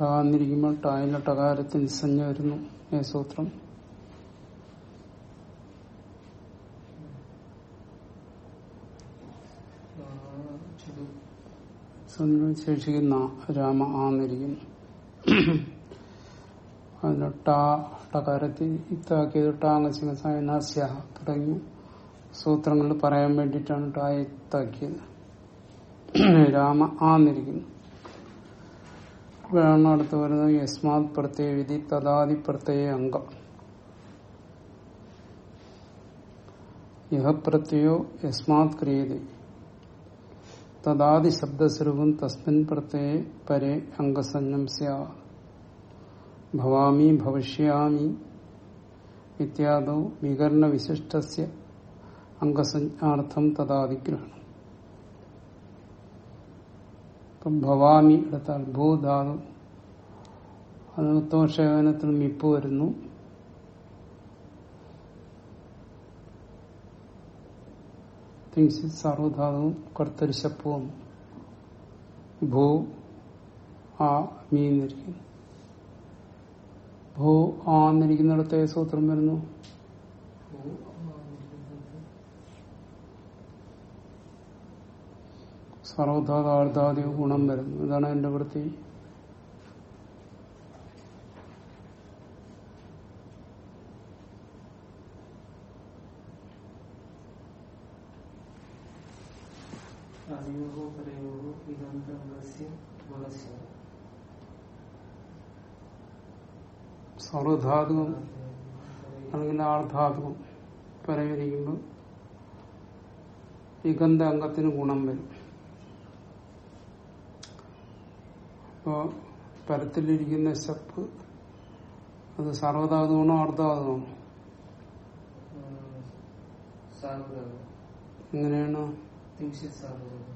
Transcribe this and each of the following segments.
ട എന്നിരിക്കുമ്പോൾ ടായിലെ ടകാരത്തിന് സഞ്ജ വരുന്നു ഏ സൂത്രം? ശേഷിക്കുന്ന രാമ ആന്നിരിക്കുന്നു. അതിന് ടാ ടകാരത്തിൽ ഇത്താക്കിയത് ടാങ്ങസിംഹസായ തുടങ്ങി. സൂത്രങ്ങൾ പറയാൻ വേണ്ടിയിട്ടാണ് ടായ ഇത്താക്കിയത്. രാമ ആന്നിരിക്കുന്നു. വേണം അടുത്ത് വരുന്നത് യസ്മാത് പ്രത്യയ വിധി തദാദി പ്രത്യയ അംഗം യഹ പ്രത്യയോ യസ്മാത് ക്രിയതി തദാദി ശബ്ദസ്വരൂപം തസ്മിൻ പ്രത്യയ പരേ അംഗസഞ്ജം സ്യാ ഭവാമി ഭവിഷ്യാമി ഇത്യാദോ വികരണ വിശിഷ്ടസ്യ അംഗസഞ്ജാർത്ഥം തദാദിഗ്രഹണം ഇപ്പം ഭവാമി എടുത്താൽ ഭൂധാതു. അത് ഉത്തമക്ഷേപനത്തിൽ മിപ്പ് വരുന്നു. സർവധാതവും സർവധാതുവും കർത്തരിശപ്പവും. ഭൂ ആ മീന്നിരിക്കുന്നു ഭൂ ആ എന്നിരിക്കുന്നിടത്തെ സൂത്രം വരുന്നു. സർവധാതാർത്ഥാദി ഗുണം വരുന്നു. ഇതാണ് എന്റെ വൃത്തി. സർവധാതുകം അല്ലെങ്കിൽ ആർധാതുവും പരമിരിക്കുമ്പോൾ ഇഗന്ധ അംഗത്തിന് ഗുണം വരും. അപ്പോ പരത്തിലിരിക്കുന്ന ശപ്പ് അത് അർദ്ധാതുവാണോ സാർവധാതു എങ്ങനെയാണ്?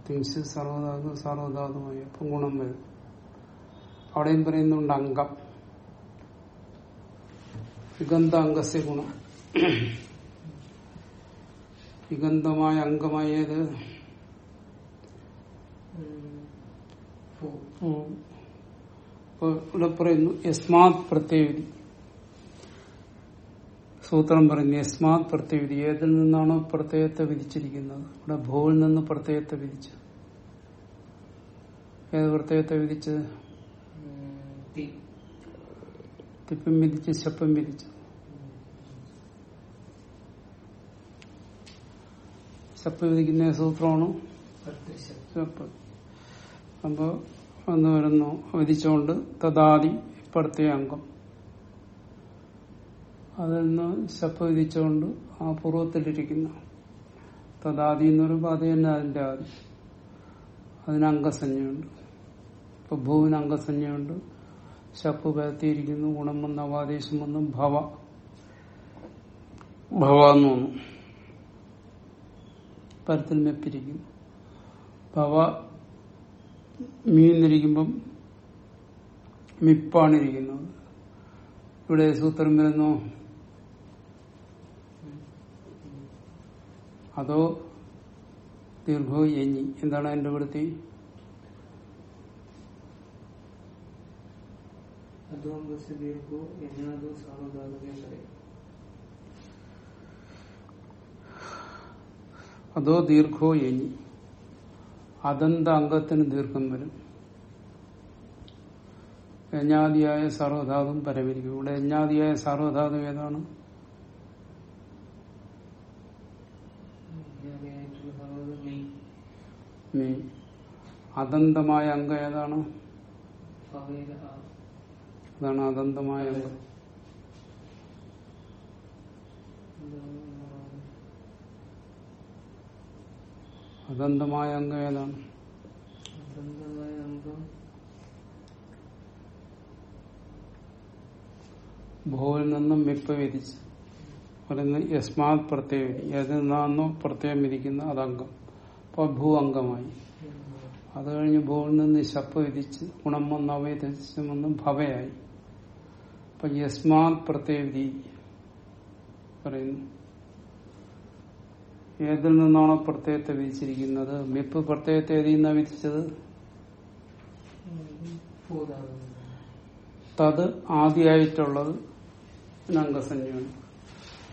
തിങ്സ് സർവധാതു സർവധാതുമായി അപ്പം ഗുണം വരും. അവിടെയും പറയുന്നുണ്ട് അംഗം. ഇഗന്ധ അംഗസ്യ ഗുണം. ഇഗന്ധമായ അംഗമായത്? ഇപ്പൊ ഇവിടെ പറയുന്നു യസ്മാത് പ്രത്യവിധി. സൂത്രം പറയുന്നു യസ്മാത് പ്രത്യവിധി. ഏതിൽ നിന്നാണോ പ്രത്യയത്തെ വിധിച്ചിരിക്കുന്നത്? ഇവിടെ ഭൂവിൽ നിന്ന് പ്രത്യയത്തെ വിധിച്ചു ഏത് പ്രത്യയത്തെ വിധിച്ചത്? തിപ്പം വിധിച്ച് ശപ്പം വിധിച്ചു. ശപ്പ് വിധിക്കുന്ന സൂത്രമാണ്? ശപ്പ്. അപ്പോ ഒന്ന് വരുന്നു വിധിച്ചുകൊണ്ട് തദാദി പ്രത്യേക അംഗം. അതിൽ നിന്ന് ശപ്പ് വിധിച്ചുകൊണ്ട് ആ പൂർവത്തിലിരിക്കുന്ന. തഥാദി എന്ന് പറയുമ്പോൾ അത് തന്നെ അതിന്റെ ആദി. അതിന് അംഗസഞ്ജയുണ്ട് ഇപ്പൊ ഭൂവിന് അംഗസഞ്ജയുണ്ട് ശപ്പ് പരത്തിയിരിക്കുന്നു ഗുണം വന്ന് അവാദേശം വന്ന് ഭവ. ഭവ എന്ന് വന്നു പരത്തിൽ മെപ്പിരിക്കുന്നു. ഭവ മീന്നിരിക്കുമ്പം മിപ്പാണിരിക്കുന്നത് ഇവിടെ സൂത്രം വരുന്നു അതോ ദീർഘോ യഞ്ഞി എന്താണ് അതിന്റെ വൃത്തി? അതോ ദീർഘോ യഞ്ഞി അതന്ത അംഗത്തിന് ദീർഘം വരും. യജ്ഞാദിയായ സർവധാതും പരമിരിക്കും. ഇവിടെ യജ്ഞാദിയായ സർവധാതു ഏതാണ്? അതന്തമായ അംഗം ഏതാണ്? അതാണ് അതന്തമായ അംഗം. അതന്തമായ അംഗം ഏതാണ്? ഭൂവിൽ നിന്നും മിപ്പ് വിധിച്ച്. പറയുന്ന യസ്മാത് പ്രത്യേകം ഏതിൽ നിന്നാണോ പ്രത്യേകം വിധിക്കുന്ന അതംഗം. അപ്പോൾ ഭൂ അംഗമായി. അത് കഴിഞ്ഞ് ഭൂവിൽ നിന്ന് ശപ്പ് വിധിച്ച് ഗുണം വന്ന് അവയതിച്ചും വന്ന് ഭവയായി. അപ്പൊ യസ്മാത് പ്രത്യേകി പറയുന്നു. ഏതിൽ നിന്നാണോ പ്രത്യയത്തെ വിധിച്ചിരിക്കുന്നത്? മിപ്പ് പ്രത്യയത്തെ ഏതിൽ നിന്നാണ് വിധിച്ചത്? തത് ആദ്യമായിട്ടുള്ളത് അംഗസഞ്ജയാണ്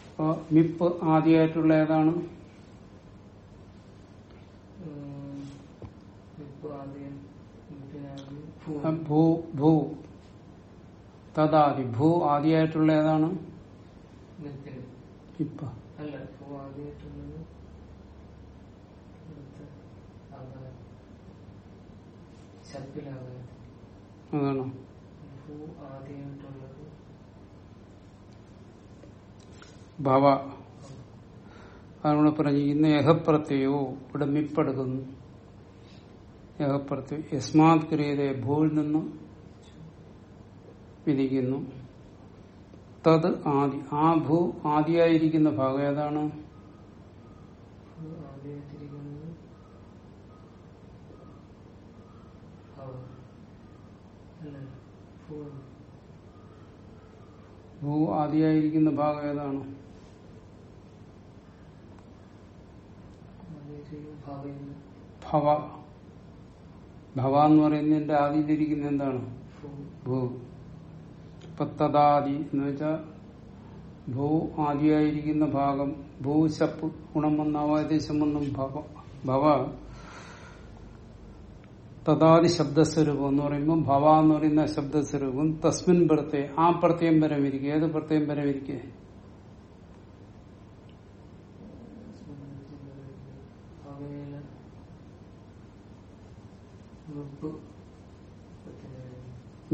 അപ്പൊ മിപ്പ് ആദ്യമായിട്ടുള്ള ഏതാണ്? ഭൂ ഭൂ. തദാദി ഭൂ ആദ്യമായിട്ടുള്ള ഏതാണ്? ഇപ്പൊ അല്ല ഭൂ ആദ്യമായിട്ടുള്ളത് അടുത്ത ആകാരം ശബ്ദിലാകാരം അതാണ്? ഭവ. അതാണ് പറഞ്ഞിരിക്കുന്ന യഹപ്രത്യയോ ഇവിടെ മിപ്പെടുക്കുന്നു യഹപ്രത്യം യസ്മാത് ക്രിയതെ ഭൂവിൽ നിന്നും വിധിക്കുന്നു. തത് ആദി ആ ഭൂ ആദിയായിരിക്കുന്ന ഭാഗം ഏതാണ് ഭൂ ആദ്യമായിട്ടിരിക്കുന്നത് ഭവ അല്ല ഭൂ ആദിയായിരിക്കുന്ന ഭാഗം ഏതാണ്? ഭവ. ഭവ എന്ന് പറയുന്നതിന്റെ ആദിയിലിരിക്കുന്ന എന്താണ്? ഭൂ. പത്തതാദി എന്ന് വെച്ചാൽ ഭൂ ആദിയായിരിക്കുന്ന ഭാഗം ഭൂശപ്പ് ഗുണം വന്ന അവാദേശം വന്നും ഭവ. ഭവ തദാദി ശബ്ദസ്വരൂപം എന്ന് പറയുമ്പോൾ ഭവ എന്ന് പറയുന്ന ശബ്ദസ്വരൂപം തസ്മിൻ പ്രത്യേ ആ പ്രത്യയം പരമിരിക്കുക ഏത് പ്രത്യയം പരമിരിക്കുക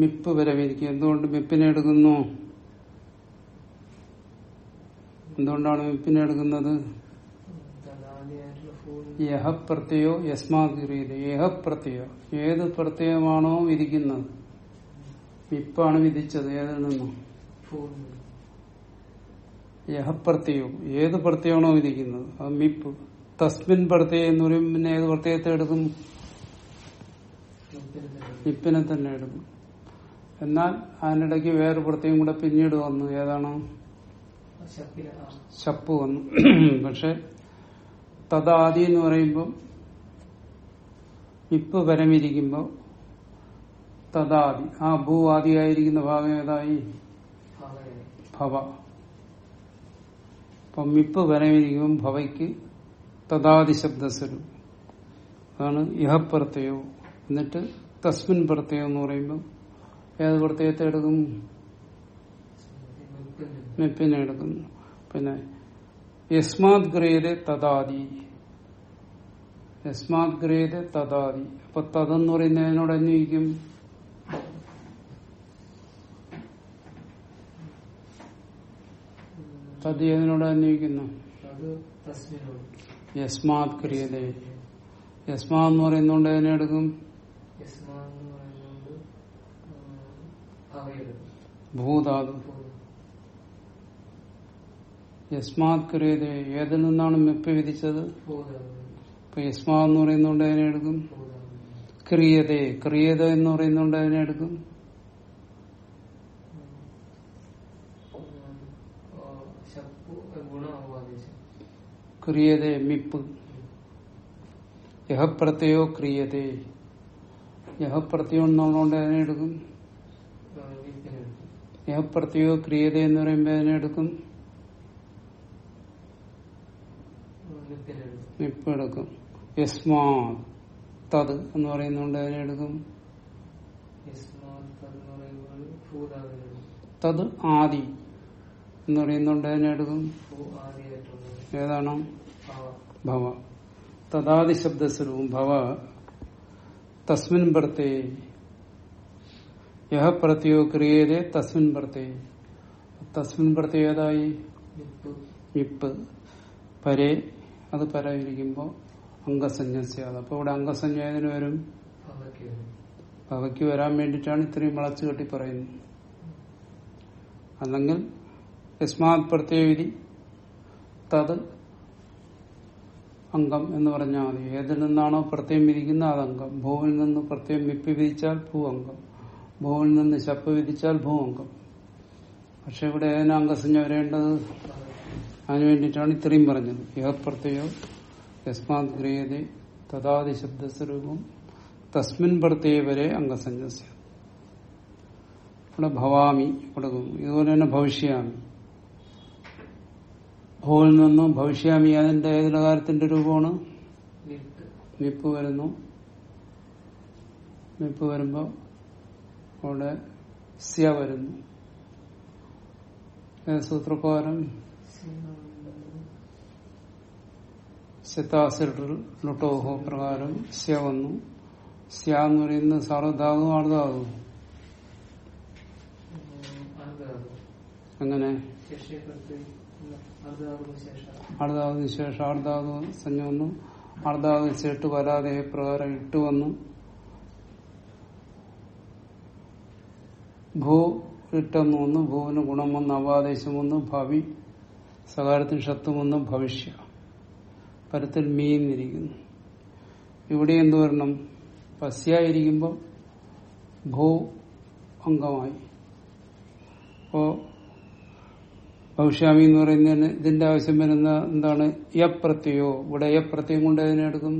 മിപ്പ് വരെ വിരിക്കുക എന്തുകൊണ്ട് മിപ്പിനെ എടുക്കുന്നു? എന്തുകൊണ്ടാണ് മിപ്പിനെ എടുക്കുന്നത്? യഹ പ്രത്യയോ യസ്മാത് ക്രിയത യഹ പ്രത്യയോ. ഏത് പ്രത്യയമാണോ വിധിക്കുന്നത്? വിപ്പാണ് വിധിച്ചത്. ഏതിൽ നിന്നും യഹ ഏത് പ്രത്യയമാണോ വിധിക്കുന്നത്? അത് മിപ്പ്. തസ്മിൻ പ്രത്യയം എന്ന് പറയും പിന്നെ ഏത് പ്രത്യയത്തെ എടുക്കും? മിപ്പിനെ തന്നെ എടുക്കും. എന്നാൽ അതിനിടയ്ക്ക് വേറെ പ്രത്യയം കൂടെ പിന്നീട് വന്നു. ഏതാണ്? ശപ്പ് വന്നു. പക്ഷെ തദാദി എന്ന് പറയുമ്പോൾ ഇപ്പ് പരമിരിക്കുമ്പോ തദാദി. ആ ഭൂ ആദിയായിരിക്കുന്ന ഭാഗം ഏതായി? ഭവ. അപ്പം മിപ്പ് പരമിരിക്കുമ്പം ഭവയ്ക്ക് തദാദി ശബ്ദസ്വരൂപം അതാണ് ഇഹപ്രത്യയോ. എന്നിട്ട് തസ്മിൻ പ്രത്യയം എന്ന് പറയുമ്പോൾ ഏത് പ്രത്യയത്തെ എടുക്കും മെപ്പിനെ എടുക്കുന്നു. പിന്നെ യസ്മാത് ഗ്രേത് തദാദി. യസ്മാത് ഗ്രേത് തദാദി. അപ്പൊ തതെന്ന് പറയുന്നതിനോട് അന്വയിക്കും. തത് ഏതിനോട് അന്വയിക്കുന്നു? യസ്മാത് ക്രിയത യസ്മാ എന്ന് പറയുന്നോണ്ട് അതിനെ എടുക്കും? പറയുന്നത് ഭൂതാതു യസ്മാത് ക്രിയതേ ഏതിൽ നിന്നാണ് മെപ്പ് വിധിച്ചത്? ഇപ്പൊ യസ്മാ എന്ന് പറയുന്നോണ്ട് അതിനെ എടുക്കും. ക്രിയത ക്രിയതേ എന്ന് പറയുന്നോണ്ട് അതിനെ എടുക്കും. ക്രിയതേ മിപ്പ്. യഹപ്രത്യയോ ക്രിയതേ. യഹപ്രത്യം എന്നുള്ളതുകൊണ്ട് അതിനെ എടുക്കും. വിത്തിനെടുക്കും യഹപ്രത്യയോ ക്രിയതേ എന്ന് പറയുമ്പോൾ അതിനെ എടുക്കും. മിപ്പ് എടുക്കും. യസ്മാ തത് എന്ന് പറയുന്നോണ്ട് അതിനെ എടുക്കും? തത് ആദി എന്ന് പറയുന്നോണ്ട് അതിനെ എടുക്കും? ഏതാണ്? ഭാവ. തദാദി ശബ്ദസ്വരൂപം ഭവ. തസ്മിൻ പ്രത്യേ യഹ പ്രത്യോ ക്രിയതേ തസ്മിൻ പ്രത്യേ തസ്മിൻ പ്രത്യേ ഏതായി? ഇപ്പ് പരേ അത് പരായിരിക്കുമ്പോൾ അംഗസഞ്ജസ്യാത അപ്പൊ ഇവിടെ അംഗസഞ്ജയതിന് വരും? പവയ്ക്ക് വരാൻ വേണ്ടിയിട്ടാണ് ഇത്രയും വളച്ചു കെട്ടി പറയുന്നത്. അല്ലെങ്കിൽ യസ്മാത് പ്രത്യേകവിധി തത് അംഗം എന്ന് പറഞ്ഞാൽ മതി. ഏതിൽ നിന്നാണോ പ്രത്യേകം വിധിക്കുന്നത് അത് അംഗം. ഭൂവിൽ നിന്ന് പ്രത്യേകം വിപ്പി വിധിച്ചാൽ ഭൂ അംഗം. ഭൂവിൽ നിന്ന് ശപ്പ് വിധിച്ചാൽ ഭൂ അംഗം. പക്ഷെ ഇവിടെ ഏതിനാ അംഗസഞ്ജ വരേണ്ടത്? അതിനു വേണ്ടിയിട്ടാണ് ഇത്രയും പറഞ്ഞത്. യഹപ്രത്യയോ യസ്മാത് ക്രിയതേ തദാദി ശബ്ദസ്വരൂപം തസ്മിൻ പ്രത്യയ വരെ അംഗസഞ്ജസ്യ ഇവിടെ ഭവാമി കൊടുക്കും ഇതുപോലെ തന്നെ ഭവിഷ്യാമി. ഭൂവിൽ നിന്നും ഭവിഷ്യാമി അതിന്റെ ഏതിലകാരത്തിന്റെ രൂപമാണ്? വിപ്പ് വരുന്നു. നിപ്പ് വരുമ്പോ അവിടെ സ്യ വരുന്നു. സൂത്രപ്രകാരം? ശതാസിൽ ലുട്ടോഹോ പ്രകാരം സ്യ വന്നു സ്യ എന്ന് പറയുന്നത് സാർവധാതു ആർധാതു അങ്ങനെ. ആർധാവിന് ശേഷം ആർധാതു സഞ്ജ വന്നു ആർധാവിന് ചേട്ട് വരാതെ പ്രകാരം ഇട്ട് വന്നു ഭൂ ഇട്ടെന്ന് വന്നു. ഭൂവിന് ഗുണം വന്ന്. അവാദേശം വന്നു. ഭാവി സകാരത്തിന് ഷത്വം വന്നു ഭവിഷ്യ. പരത്തിൽ മീന്നിരിക്കുന്നു ഇവിടെ എന്തു വരണം? പസ്യായിരിക്കുമ്പോൾ ഭൂ അംഗമായി. അപ്പോ ഭവിഷ്യാമി എന്ന് പറയുന്നതിന് ഇതിന്റെ ആവശ്യം വരുന്ന എന്താണ്? യപ്രത്യയോ. ഇവിടെ യപ്രത്യം കൊണ്ട് അതിനെ എടുക്കും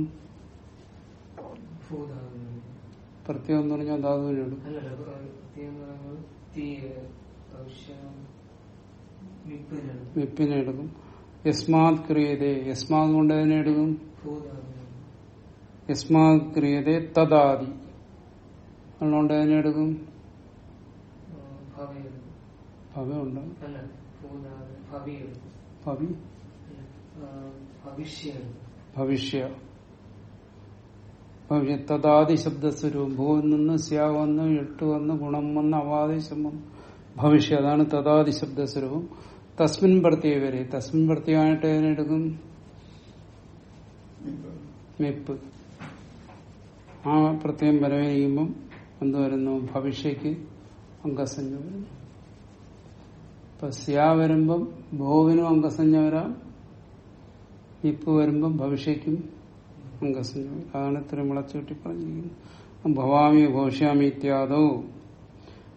പ്രത്യം എന്ന് പറഞ്ഞാൽ ധാതുവിനെ എടുക്കും അല്ലല്ല പ്രത്യേകം എന്ന് പറയുമ്പോൾ തീ ഭവിഷ്യം വിപ്പിനാണ് വിപ്പിനെ എടുക്കും യസ്മാത് ക്രിയതേ യസ്മാത് കൊണ്ട് അതിനെ എടുക്കും? യസ്മാത് ക്രിയതേ തദാദി. അതുകൊണ്ട് അതിനെ എടുക്കും? ഭവയുണ്ട്. ഭവിഷ്യം ഭവിഷ്യ. ഭവിഷ്യ തദാദി ശബ്ദസ്വരൂപം. ഭൂവിൽ നിന്ന് സ്യാ വന്ന് എട്ട് വന്ന് ഗുണം വന്ന് അവാദേശം വന്ന് ഭവിഷ്യ അതാണ് തദാദി ശബ്ദസ്വരൂപം. തസ്മിൻ പ്രത്യേക വരെ തസ്മിൻ പ്രത്യേകമായിട്ട് അതിനെടുക്കും മെപ്പ് ആ പ്രത്യേകം വരവേക്കുമ്പം എന്ത് വരുന്നു? ഭവിഷ്യക്ക് അംഗസഞ്ജ വരുന്നു. ഇപ്പൊ സ്യാ വരുമ്പം ഭോവിനും അംഗസഞ്ജ വരാം. ഇപ്പ് വരുമ്പം ഭവിഷ്യക്കും അംഗസഞ്ജ അതാണ് ഇത്രയും വിളച്ചുകെട്ടി പറഞ്ഞിരിക്കുന്നത്. ഭവാമി ഘോഷ്യാമി ഇത്യാദോ.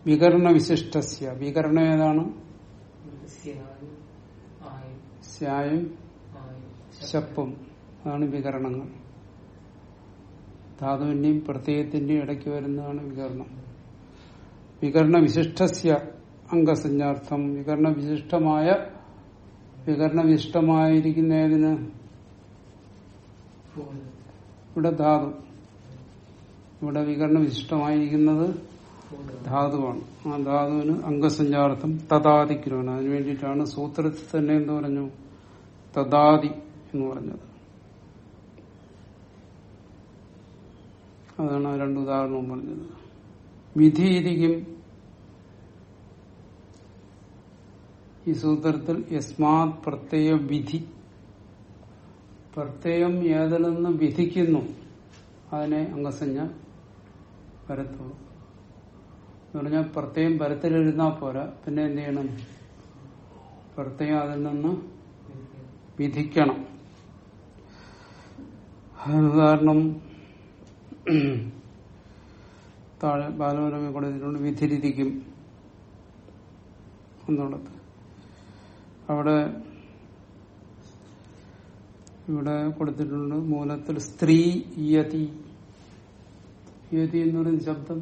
വികരണ വിശിഷ്ടസ്യ വികരണം ഏതാണ്? സ്യായും ശപ്പും അതാണ് വികരണങ്ങൾ. ധാതുവിന്റെയും പ്രത്യയത്തിന്റെയും ഇടയ്ക്ക് വരുന്നതാണ് വികരണം. വികരണ വിശിഷ്ടസ്യ അംഗസഞ്ജാർത്ഥം വികരണ വിശിഷ്ടമായ വികരണ വിശിഷ്ടമായിരിക്കുന്ന ഏതിന് ഇവിടെ ധാതു. ഇവിടെ വികരണ വിശിഷ്ടമായിരിക്കുന്നത് ധാതുവാണ്. ആ ധാതുവിന് അംഗസഞ്ചാർത്ഥം തഥാതിക്കുരുവാണ് അതിനു വേണ്ടിയിട്ടാണ് സൂത്രത്തിൽ തന്നെ എന്ത് പറഞ്ഞു. തഥാതി എന്ന് പറഞ്ഞത്. അതാണ് രണ്ട് ഉദാഹരണവും പറഞ്ഞത്. വിധിയിരിക്കും ഈ സൂത്രത്തിൽ യസ്മാത് പ്രത്യയ വിധി. പ്രത്യയം ഏതിൽ നിന്ന് വിധിക്കുന്നു. അതിനെ അംഗസഞ്ജ വരത്തുള്ളൂ. എന്ന് പറഞ്ഞാൽ പ്രത്യയം പരത്തിലിരുന്നാ പോരാ. പിന്നെ എന്ത് ചെയ്യണം? പ്രത്യയം അതിൽ നിന്ന് വിധിക്കണം. അതിന് കാരണം താഴെ ബാലമരമെ കൊടുത്തിട്ടുണ്ട് വിധിരിക്കും എന്നുള്ളത്. അവിടെ ഇവിടെ കൊടുത്തിട്ടുണ്ട് മൂലത്തിൽ സ്ത്രീ യതി. യതി എന്ന് പറയുന്ന ശബ്ദം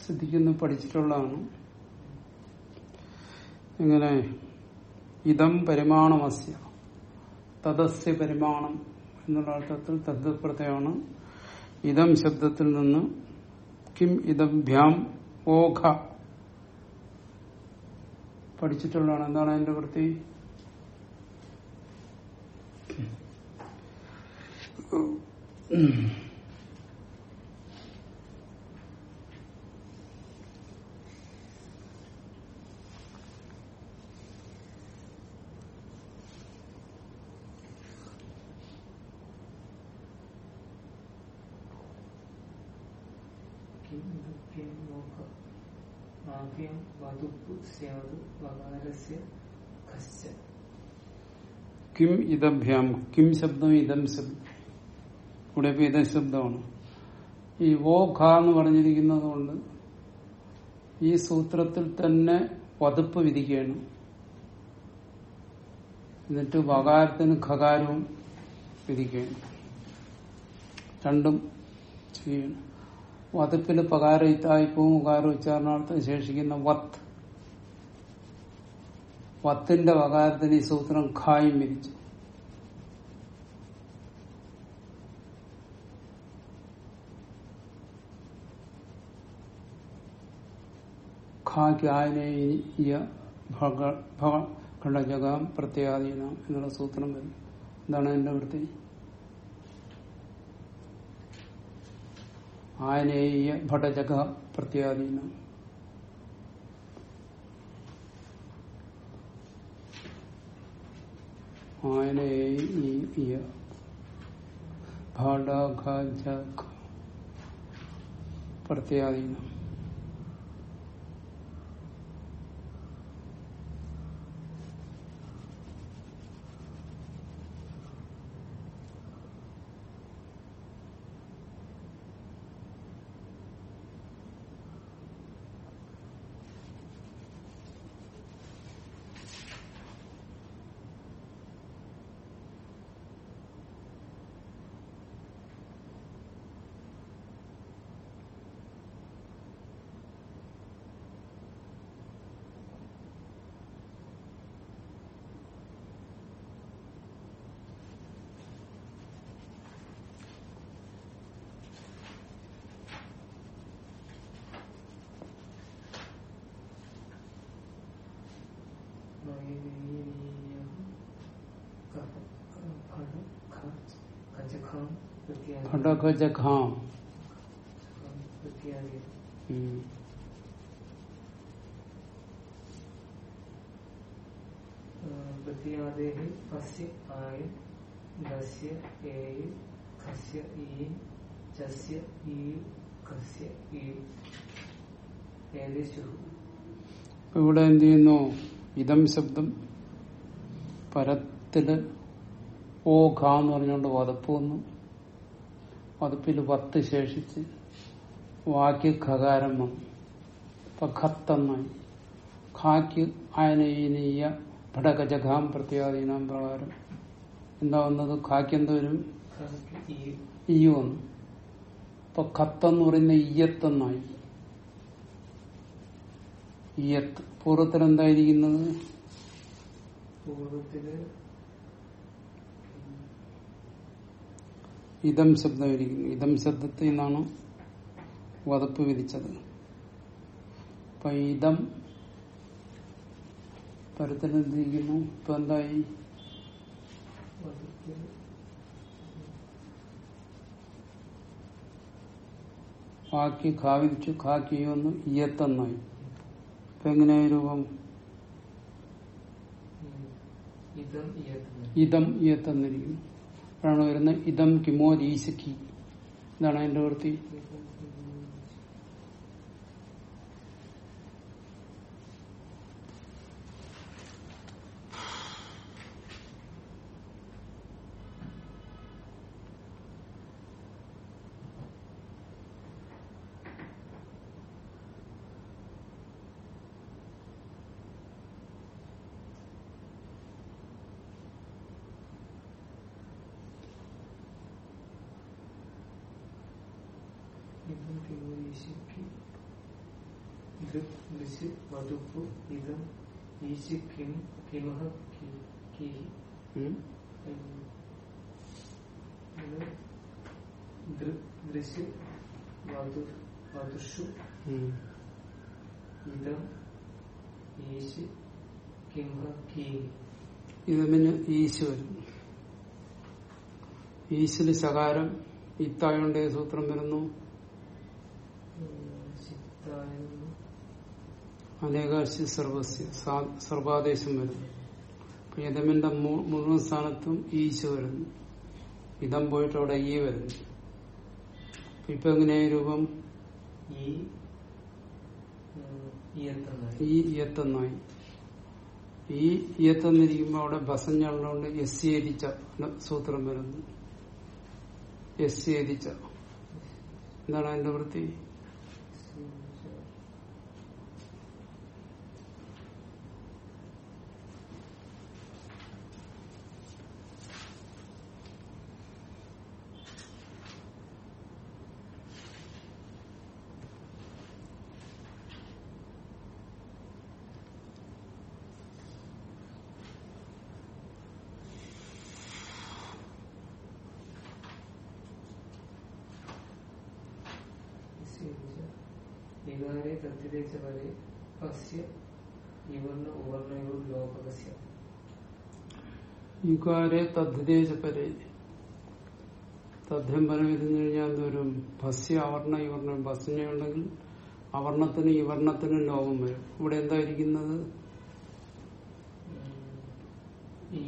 ശ്രദ്ധിക്കുന്നു പഠിച്ചിട്ടുള്ളതാണ്. ഇങ്ങനെ ഇതം പരിമാണമസ്യ. തദസ്യ പരിമാണം എന്നുള്ള അർത്ഥത്തിൽ തദ്പ്രത്യമാണ് ഇതം ശബ്ദത്തിൽ നിന്ന് കിം ഇതം ഭ്യാം ഓഘ. പഠിച്ചിട്ടുള്ളതാണ്. എന്താണ് അതിന്റെ വൃത്തി? കിം കിം ഇതഭ്യാം കിം ശബ്ദം ഇതം ശബ്ദം. ഇവിടെ ഇപ്പൊ ഇതം ശബ്ദമാണ്. ഈ വോ ഖ എന്ന് പറഞ്ഞിരിക്കുന്നത് കൊണ്ട് ഈ സൂത്രത്തിൽ തന്നെ പതിപ്പ് വിധിക്കുകയാണ്. എന്നിട്ട് വകാരത്തിന് ഖകാരവും വിധിക്കുകയാണ്. രണ്ടും ചെയ്യണം വതപ്പിൽ പകാരം ഇത്തായിപ്പവും ഉകാരം ഉച്ചാരണാർത്ഥം ശേഷിക്കുന്ന വത്ത്. വത്തിന്റെ വകാരത്തിന് ഈ സൂത്രം ഖായും വിരിച്ചു ഖാക്ക് ഘടജകം പ്രത്യാധീനം എന്നുള്ള സൂത്രം വരും. എന്താണ് എന്റെ വൃത്തി? ആയനേയ ഭടജക പ്രത്യാധീനം ആയനേയ ഭടഘജക പ്രത്യാധീനം. ഇവിടെ എന്ത് ചെയ്യുന്നു? ഇതം ശബ്ദം പരത്തിൽ ഓ ഖ എന്ന് പറഞ്ഞുകൊണ്ട് വതപ്പ് വന്നു വതപ്പിൽ വത്ത് ശേഷിച്ച് വാക്യ ഖകാരം വന്നു ഇപ്പൊ ഖത്തെന്നായി ഖാക്ക് ആയനീയ ഭടകജഖാം പ്രത്യാധീനാം പ്രകാരം. എന്താ വന്നത്? ഖാക്ക് എന്തോരും ഈ വന്നു. ഇപ്പൊ ഖത്തെന്ന് പറയുന്ന ഇയ്യത്തെന്നായി. ഇയ്യത്ത്. പൂർവത്തിൽ എന്തായിരിക്കുന്നത്? പൂർവത്തിൽ ഇതം ശബ്ദമായിരിക്കുന്നു. ഇതം ശബ്ദത്തിൽ നിന്നാണ് വതപ്പ് വിധിച്ചത്. അപ്പൊ ഇതം പരത്തിനെന്തിരിക്കുന്നു ഇപ്പൊ എന്തായി? കാക്കി ഖാവിച്ചു ഖാക്കി ഒന്ന് ഇയത്തെന്നായി. ഇപ്പൊ എങ്ങനെയായി രൂപം? ഇതം ഇയത്തെന്നിരിക്കുന്നു. അപ്പോഴാണ് വരുന്നത്. ഇതം കിമോ ഈശക്കി ഇതാണ് അതിന്റെ വൃത്തി വധുപ്പു ഇതം ഈശി കിം കിമഹ കി- ദൃശ്യ വധുഷു. ഇതം ഈശി കിംഹ കീഹി ഇതമിന് ഈശ് വരും. ഈശിന് ശകാരം ഇത്തായോണ്ട് സൂത്രം വരുന്നു. ചിത്തായെന്ന് അനേകാശി സർവസ്യ സാ- സർവാദേശം വരുന്നു അപ്പൊ യഥമിന്റെ മുഴുവൻ സ്ഥാനത്തും ഈശ വരുന്നു. ഇതം പോയിട്ട് അവിടെ ഈ വരുന്നു. ഇപ്പൊ എങ്ങനെയായി രൂപം? ഈ ഇയത്തെന്നായി ഈ ഇയത്തെന്നിരിക്കുമ്പോ അവിടെ ബസഞ്ഞുള്ളതുകൊണ്ട് എസ് ഏരിച്ച സൂത്രം വരുന്നു. എസ് ഏരിച്ച എന്താണ് അതിന്റെ വൃത്തി വികാരെ തദ്ധിതേച്ച പരെ അസ്യ ഇവർണ ഉവർണയോ ലോപകസ്യ യുകാരെ തദ്ദേശ പരെ തദ്ധ്യം പരം ഇരുന്ന് കഴിഞ്ഞാൽ എന്തോരും ഭസ്യ അവർണ ഇവർണം ഭസ്യ ഉണ്ടെങ്കിൽ അവർണത്തിന് ഇവർണത്തിന് ലോകം വരും. ഇവിടെ എന്താ ഇരിക്കുന്നത് ഈ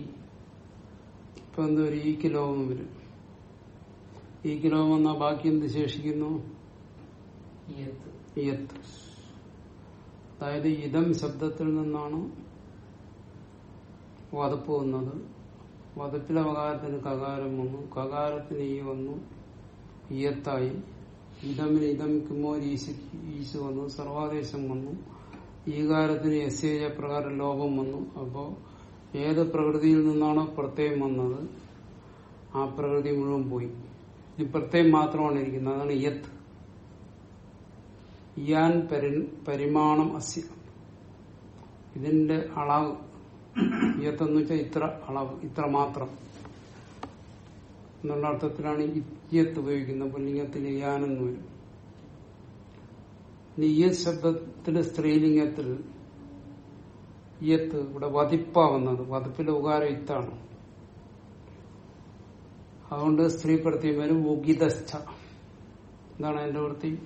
ഇപ്പൊ എന്തോ ഒരു ഈക്ക് ലോകം വരും. ഈക്ക് ലോകം എന്നാ ബാക്കി എന്ത് ശേഷിക്കുന്നു? അതായത് ഇതം ശബ്ദത്തിൽ നിന്നാണ് വതപ്പ് വന്നത്. വതപ്പിലെ അവകാരത്തിന് കകാരം വന്നു. കകാരത്തിന് ഈ വന്നു. ഇയത്തായി ഇതമിന് ഇതം കിമോ ഈശു വന്നു. സർവാദേശം വന്നു. ഈകാരത്തിന് എസ് എ പ്രകാരം ലോകം വന്നു. അപ്പോ ഏത് പ്രകൃതിയിൽ നിന്നാണോ പ്രത്യയം വന്നത് ആ പ്രകൃതി മുഴുവൻ പോയി. ഇനി പ്രത്യയം മാത്രമാണ് ഇരിക്കുന്നത്. അതാണ് യത്ത് ഇയാൻ പരി- പരിമാണം അസ്യ ഇതിന്റെ അളവ്. ഇയത്തെന്ന് വെച്ചാൽ ഇത്ര അളവ് ഇത്ര മാത്രം. എന്നുള്ള അർത്ഥത്തിലാണ് ഇയത്ത് ഉപയോഗിക്കുന്നത്. പുല്ലിംഗത്തിൽ ഇയാനെന്ന് വരും. ഇനി ഇയത് ശബ്ദത്തിൽ സ്ത്രീലിംഗത്തിൽ ഇയത്ത് ഇവിടെ വതിപ്പാവുന്നത് വതിപ്പിലെ ഉകാരം ഇത്താണ്. അതുകൊണ്ട് സ്ത്രീ പ്രത്യം വരും ഉഗിതസ്ഥ എന്താണ് അതിന്റെ വൃത്തി?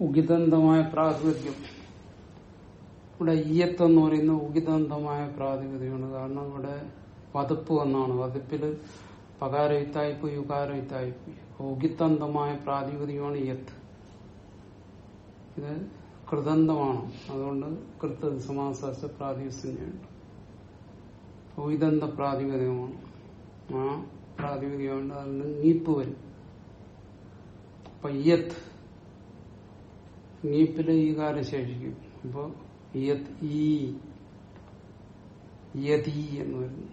ഉഗിതന്തമായ പ്രാതിപത്യം ഇവിടെ ഈയത്ത് എന്ന് പറയുന്ന ഉഗിതന്തമായ പ്രാതിപത്യമാണ് കാരണം ഇവിടെ വതപ്പ് എന്നാണ് വതപ്പിൽ പകാരയുത്തായിപ്പോയി യുകാരയുത്തായിപ്പോയി ഉഗിതന്തമായ പ്രാതിപതികമാണ് ഈയത്ത്. ഇത് കൃതന്തമാണ്. അതുകൊണ്ട് കൃത്യ സമാസ പ്രാതിപസ്യമുണ്ട് ഉഗിതന്ത പ്രാതിപതികമാണ് ആ പ്രാതിപതികമുണ്ട് നിന്ന് നീപ്പ് വരും. അപ്പൊ ഇയത്ത് നീപ്പിൽ ഈ കാര്യം ശേഷിക്കും. അപ്പൊ ഇയത് ഈ എന്ന് വരുന്നു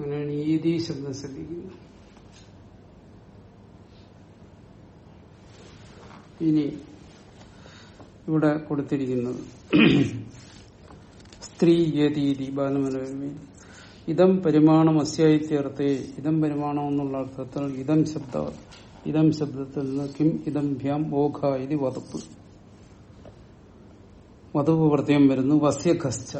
അങ്ങനെയാണ് ഈതി ശബ്ദം ശ്രദ്ധിക്കുന്നത്. ഇനി ഇവിടെ കൊടുത്തിരിക്കുന്നത് സ്ത്രീ യതീതി ബാലമനോരമ ഇതം പരിമാണം അസ്യായിത്യർത്ഥേ ഇതം പരിമാണം എന്നുള്ള അർത്ഥത്തിൽ ഇതം ശബ്ദ ഇതം ശബ്ദത്തിൽ നിന്ന് കിം ഇതം ഭ്യാം ഓഘ ഇത് വതപ്പ് വധുവ് പ്രത്യം വരുന്നു. വസ്യഖശ്ച.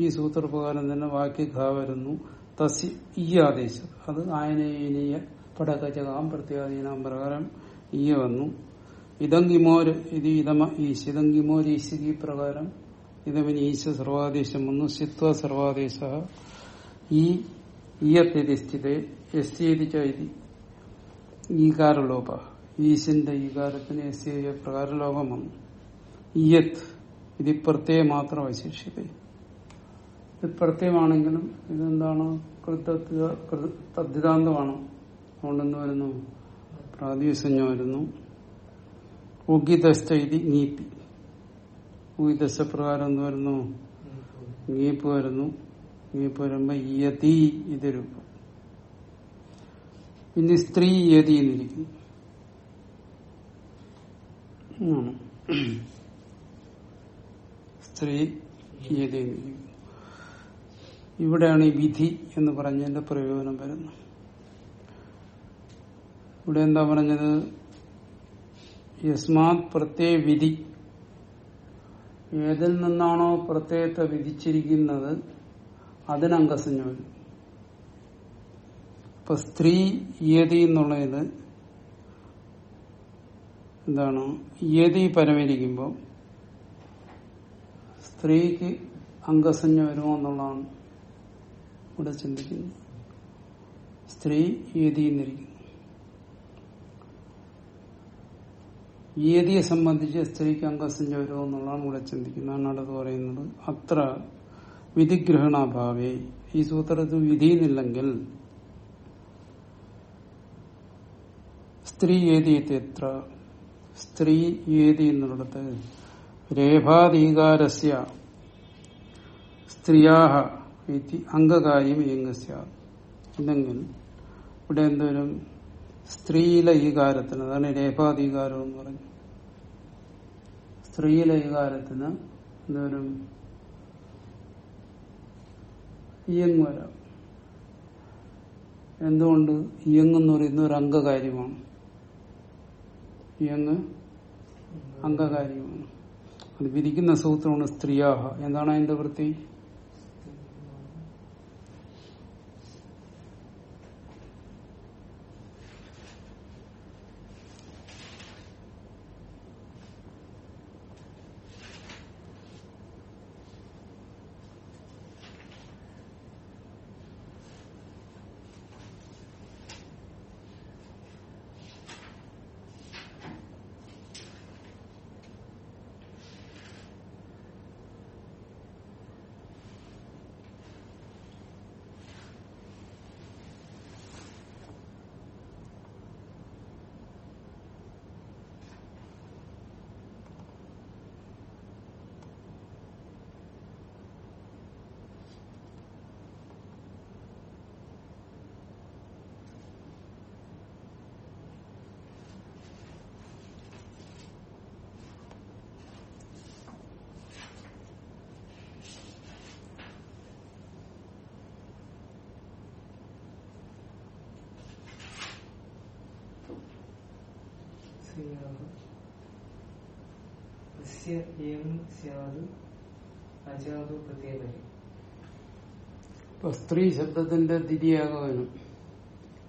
ഈ സൂത്രപ്രകാരം തന്നെ വാക്യ ഖ വരുന്നു. തസ്യ ഈ ആദേശം. അത് ആയനീയ പടകചകാം പ്രത്യാധീനാം പ്രകാരം ഈയ വന്നു. ഇതങ്കിമോര് ഇത് ഇതമ ഈശ് ഇതങ്കിമോര് ഈശ്വരി പ്രകാരം ഇതമിന് ഈശ സർവാദേശം വന്നു. സിത്വ സർവാദേശ. ഈ ഈയത്തിരി സ്ഥിത എസ്തി ചൈതി ഈകാരലോപ ഈശിന്റെ ഈകാരത്തിന് എസ് പ്രകാരലോപം വന്നു ഈയത്ത് ഇത് പ്രത്യയ മാത്രം അവശേഷിത ഇത് പ്രത്യയമാണെങ്കിലും ഇതെന്താണ്? തദ്ധിതാന്തമാണ്. അതുകൊണ്ടെന്ന് വരുന്നു. പ്രാതിസഞ്ജ വരുന്നു. ഉഗിതസ്ഥ ഇത് നീപ്പി ഉഗിതസ്ഥ പ്രകാരം എന്ന് വരുന്നു. നീപ്പ് വരുന്നു. നീപ്പ് പോരുമ്പോ യതി ഇത് രൂപം. പിന്നെ സ്ത്രീ യതി എന്നിരിക്കുന്നു സ്ത്രീ യതി എന്നിരിക്കുന്നു. ഇവിടെയാണ് ഈ വിധി എന്ന് പറഞ്ഞതിന്റെ പ്രയോജനം വരുന്നത്. ഇവിടെ എന്താ പറഞ്ഞത്? യസ്മാത് പ്രത്യേക വിധി. ഏതിൽ നിന്നാണോ പ്രത്യേകത വിധിച്ചിരിക്കുന്നത്? അതിന് അംഗസഞ്ജ വരും ഇപ്പൊ സ്ത്രീ യതി എന്നുള്ളത് എന്താണ്? യതി പരമരിക്കുമ്പോൾ സ്ത്രീക്ക് അംഗസഞ്ജ വരുമോ എന്നുള്ളതാണ് ഇവിടെ ചിന്തിക്കുന്നത്. സ്ത്രീ യതി എന്നിരിക്കുന്നു. യതിയെ സംബന്ധിച്ച് സ്ത്രീക്ക് അംഗസഞ്ജ വരുമോ എന്നുള്ളതാണ് ഇവിടെ ചിന്തിക്കുന്നത്. പറയുന്നത്. അത്ര വിധിഗ്രഹണാഭാവേ. ഈ സൂത്രത്തിൽ വിധിയുന്നില്ലെങ്കിൽ സ്ത്രീ ഏതി എത്ര സ്ത്രീ ഏതി എന്നുള്ളത് രേഭാധീകാരസ്യ സ്ത്രീയാഹ അംഗകാര്യം ഏങ്ങസ്യ ഇല്ലെങ്കിൽ ഇവിടെ എന്തോരും? സ്ത്രീയിലെ ഈകാരത്തിന് അതാണ് രേഖാധികാരം എന്ന് പറഞ്ഞു സ്ത്രീയിലെ ഈകാരത്തിന് എന്തോരും? ഇയങ് വരാം എന്തുകൊണ്ട് ഇയങ് എന്ന് പറയുന്ന ഒരു അംഗകാര്യമാണ്? ഇയങ് അംഗകാര്യമാണ്. അത് വിരിക്കുന്ന സൂത്രമാണ് സ്ത്രീയാഹ. എന്താണ് അതിന്റെ വൃത്തി? ഇപ്പൊ സ്ത്രീ ശബ്ദത്തിന്റെ തിരിയാകവനും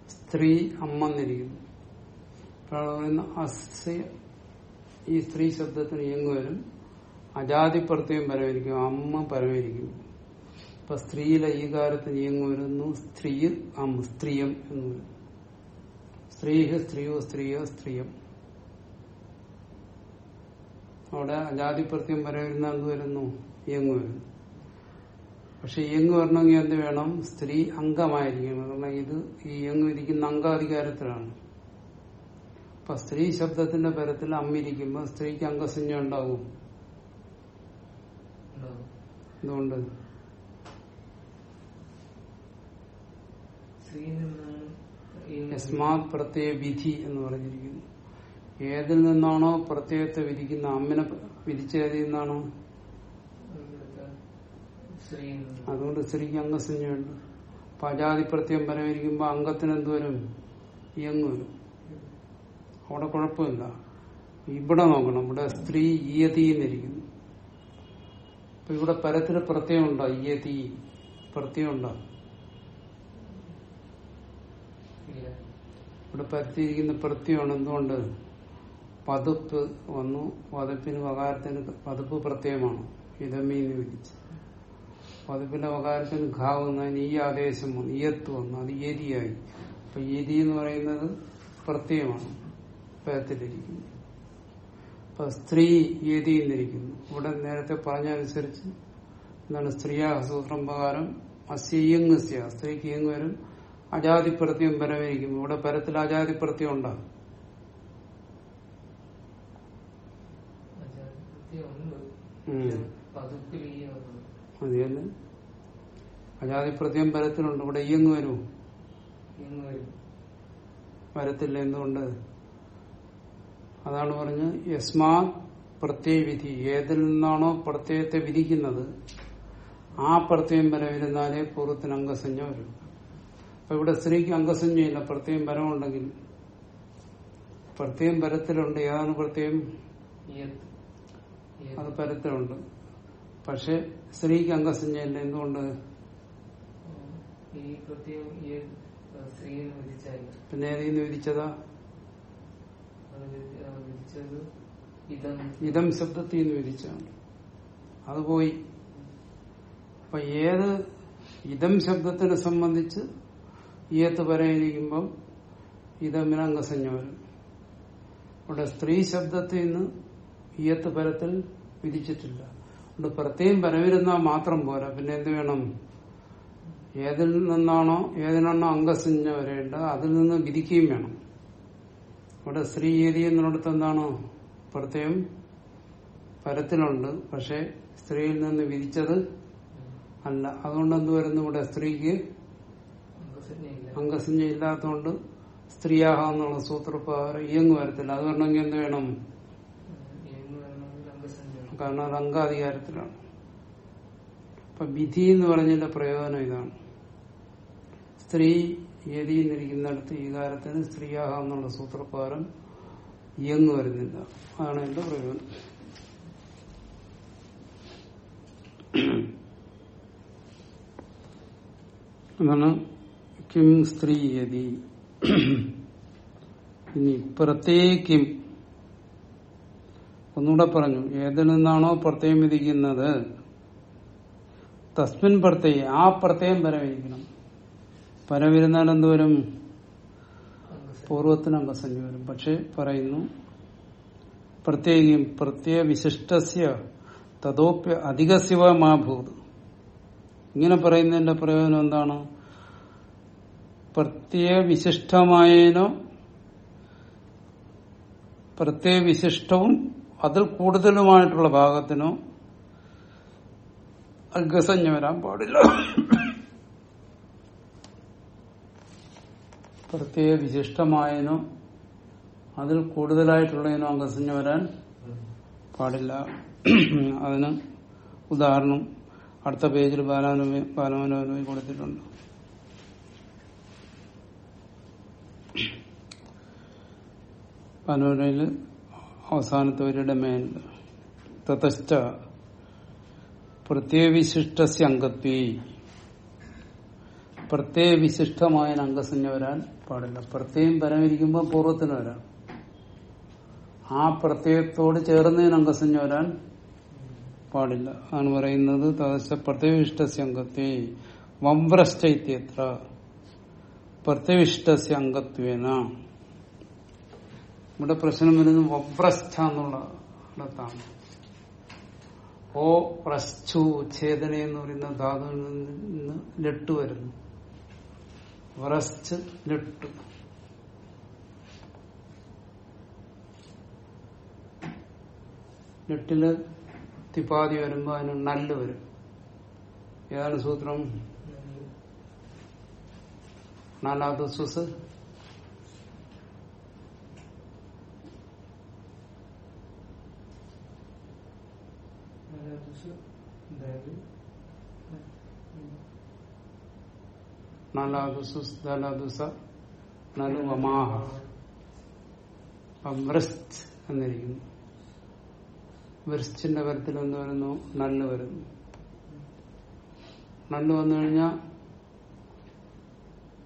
സ്ത്രീ അമ്മ എന്നിരിക്കുന്നു അപ്പോൾ പറയുന്ന അസ്യ ഈ സ്ത്രീ ശബ്ദത്തിന് ഇയങ്ങുവരും അജാതി പ്രത്യയം പരമായിരിക്കും അമ്മ പരമായിരിക്കും. ഇപ്പൊ സ്ത്രീയിലെ ഈ കാലത്തിന് ഇയങ്ങ് സ്ത്രീ അമ്മ സ്ത്രീയം എന്ന് വരും. സ്ത്രീ സ്ത്രീയോ സ്ത്രീയോ സ്ത്രീയം. അവിടെ അജാതിപ്രത്യം വരെ വരുന്ന എന്ത് വരുന്നു. ഇയങ്ങ് വരുന്നു. പക്ഷെ ഇയങ്ങ് വരണമെങ്കിൽ എന്ത് വേണം? സ്ത്രീ അംഗമായിരിക്കണം. കാരണം ഇത് ഈ ഇയങ്ങ് ഇരിക്കുന്ന അംഗാധികാരത്തിലാണ്. അപ്പൊ സ്ത്രീ ശബ്ദത്തിന്റെ പരത്തിൽ അമ്മിരിക്കുമ്പോൾ സ്ത്രീക്ക് അംഗസഞ്ജ ഉണ്ടാവും. എന്തുകൊണ്ട്? യസ്മാത് പ്രത്യയ വിധി എന്ന് പറഞ്ഞിരിക്കുന്നു. ഏതിൽ നിന്നാണോ പ്രത്യേകത്തെ വിധിക്കുന്ന അമ്മനെ വിധിച്ചേതിൽ നിന്നാണോ അതുകൊണ്ട് സ്ത്രീക്ക് അംഗസഞ്ജയുണ്ട് അപ്പൊ അജാതി പ്രത്യം പരമിരിക്കുമ്പോ അംഗത്തിന് എന്ത് വരും? ഇയങ്ങ് വരും. അവിടെ കുഴപ്പമില്ല. ഇവിടെ നോക്കണം. ഇവിടെ സ്ത്രീ ഈയതീന്നിരിക്കുന്നു അപ്പൊ ഇവിടെ പരത്തിന് പ്രത്യയം ഉണ്ടോ ഈയതി പ്രത്യയം ഉണ്ടോ ഇവിടെ പരത്തിയിരിക്കുന്ന പ്രത്യമാണ് എന്തുകൊണ്ട്? പതുപ്പ് വന്നു. പതുപ്പിന് വകാരത്തിന് പതുപ്പ് പ്രത്യയമാണ്. ഇതമീന്ന് വിളിച്ച്. പതുപ്പിന്റെ വകാരത്തിന് ഘാ ഈ ആദേശം വന്നു. ഈയത്ത് വന്നു. അത് ഏരിയായി അപ്പൊ ഏരി എന്ന് പറയുന്നത് പ്രത്യയമാണ്. പേത്തിലിരിക്കുന്നു. അപ്പൊ സ്ത്രീ ഏതി എന്നിരിക്കുന്നു. ഇവിടെ നേരത്തെ പറഞ്ഞതനുസരിച്ച് എന്താണ്? സ്ത്രീയാഹ സൂത്രം പ്രകാരം അസ്യങ് സ്യ സ്ത്രീക്ക് ഇയങ് വരും? അജാതിപ്രത്യം പരമരിക്കും. ഇവിടെ പരത്തിൽ അജാതിപ്രത്യം ഉണ്ടാകും അജാതി അത് തന്നെ അജാതിപ്രത്യം പരത്തിലുണ്ട് ഇവിടെ ഇയങ് വരുമോ വരത്തില്ല എന്തുകൊണ്ട്? അതാണ് പറഞ്ഞ് യസ്മാ പ്രത്യേക വിധി. ഏതിൽ നിന്നാണോ പ്രത്യയത്തെ വിധിക്കുന്നത് ആ പ്രത്യയം വരെ വരുന്നാലേ പൂർവത്തിന് അംഗസഞ്ജ വരും. അപ്പൊ ഇവിടെ സ്ത്രീക്ക് അംഗസഞ്ജയില്ല പ്രത്യയം വരമുണ്ടെങ്കിൽ പ്രത്യേകം വരത്തിലുണ്ട്. ഏതാണ് പ്രത്യേകം അത് പരത്തിലുണ്ട് പക്ഷെ സ്ത്രീക്ക് അംഗസഞ്ജയല്ല എന്തുകൊണ്ട്? പിന്നെ ഏതെങ്കിലും വിധിച്ചതാ? ഇതം. ശബ്ദത്തിൽ നിന്ന് വിധിച്ചാണ്. അത് പോയി. അപ്പൊ ഏത് ഇതം ശബ്ദത്തിനെ സംബന്ധിച്ച് ഈയത്ത് പറയാനിരിക്കുമ്പം ഇതമിന് അംഗസഞ്ജ വരും. ഇവിടെ സ്ത്രീ ശബ്ദത്തിൽ നിന്ന് ഈയത്ത് പരത്തിൽ വിധിച്ചിട്ടില്ല അതുകൊണ്ട് പ്രത്യേകം പരവിരുന്നാൽ മാത്രം പോരാ. പിന്നെ എന്ത് വേണം? ഏതിൽ നിന്നാണോ ഏതിനാണോ അംഗസഞ്ജ വരേണ്ടത് അതിൽ നിന്ന് വിധിക്കുകയും വേണം. ഇവിടെ സ്ത്രീ ഏതി എന്നിടത്ത് എന്താണോ? പ്രത്യേകം പരത്തിലുണ്ട്. പക്ഷെ സ്ത്രീയിൽ നിന്ന് വിധിച്ചത് അല്ല. അതുകൊണ്ട് എന്ത് വരുന്നു ഇവിടെ സ്ത്രീക്ക്? അംഗസഞ്ജ ഇല്ലാത്തതുകൊണ്ട് സ്ത്രീയാഹ എന്നുള്ള സൂത്രപ്രകാരം ഇയങ്ങ് വരത്തില്ല. അത് വരണമെങ്കിൽ എന്ത് വേണം എന്ന് വേണമെങ്കിൽ അംഗസഞ്ജ വേണം കാരണം അത് അംഗാധികാരത്തിലാണ്. അപ്പൊ വിധി എന്ന് പറഞ്ഞതിന്റെ പ്രയോജനം ഇതാണ്. സ്ത്രീ യതിന്നിരിക്കുന്നിടത്ത് ഈ കാലത്തിന് സ്ത്രീയാകാം എന്നുള്ള സൂത്രപ്രകാരം ഇയങ്ങ് വരുന്നില്ല. അതാണ് എന്റെ പ്രയോജനം. അതാണ് കിം സ്ത്രീ യതി ഇനി പ്രത്യേകിം ഒന്നുകൂടെ പറഞ്ഞു. ഏതിൽ നിന്നാണോ പ്രത്യയം വിധിക്കുന്നത്? തസ്മിൻ പ്രത്യയം ആ പ്രത്യയം പരവിരിക്കണം പരവിരുന്നാൽ എന്തുവരും പൂർവത്തിന് അംഗസഞ്ജ വരും. പക്ഷെ പറയുന്നു പ്രത്യേകം പ്രത്യയ വിശിഷ്ടസ്യ തഥോപ്യ അധിക മാഭൂത് ഇങ്ങനെ പറയുന്നതിന്റെ പ്രയോജനം എന്താണ്? പ്രത്യയ വിശിഷ്ടമായതിനോ പ്രത്യയ വിശിഷ്ടവും അതിൽ കൂടുതലുമായിട്ടുള്ള ഭാഗത്തിനോ അർഘസഞ്ജ വരാൻ പാടില്ല. പ്രത്യേക വിശിഷ്ടമായതിനോ അതിൽ കൂടുതലായിട്ടുള്ളതിനോ അംഗസഞ്ജ വരാൻ പാടില്ല. അതിന് ഉദാഹരണം അടുത്ത പേജിൽ ബാലാനുമി കൊടുത്തിട്ടുണ്ട്. ബാലമനോരമയിൽ അവസാനത്തെ ഒരു മേനിൽ തതശ്ച പ്രത്യയവിശിഷ്ടസ്യ അംഗത്വ. പ്രത്യയ വിശിഷ്ടമായ അംഗസഞ്ജ വരാൻ പാടില്ല. പ്രത്യയം പരമിരിക്കുമ്പോൾ പൂർവത്തിന് വരാം. ആ പ്രത്യയത്തോട് ചേർന്നതിന് അംഗസഞ്ജ വരാൻ പാടില്ല. ആണ് പറയുന്നത് തദശ പ്രത്യവിഷ്ടസ്യ അംഗത്വ. വംവ്രശ്ചൈത്യത്ര പ്രത്യവിഷ്ട അംഗത്വേന. ഇവിടെ പ്രശ്നം വരുന്നത് വവ്രസ്ഥ എന്നുള്ള ഇടത്താണ്. ഓ പ്രശ്ചു ഛേദന എന്ന് പറയുന്ന ധാതുവിൽ നിന്ന് ലെട്ട് വരുന്നു. വ്രസ്റ്റ് ലെട്ട് ലെട്ടിൽ തിപ്പാതി വരുമ്പോ അതിന് നല്ല വരും. ഏതാണ് സൂത്രം? നാലാമത്തെ സുസ് നാലാമത്തെ സുസ് ദാലാദുസ നലു അപ്പം വ്രസ്റ്റ് എന്നിരിക്കുന്നു. വ്രസ്റ്റിന്റെ പരത്തിൽ എന്ത് വരുന്നു? നല്ല് വരുന്നു. നല്ല് വന്നു കഴിഞ്ഞാൽ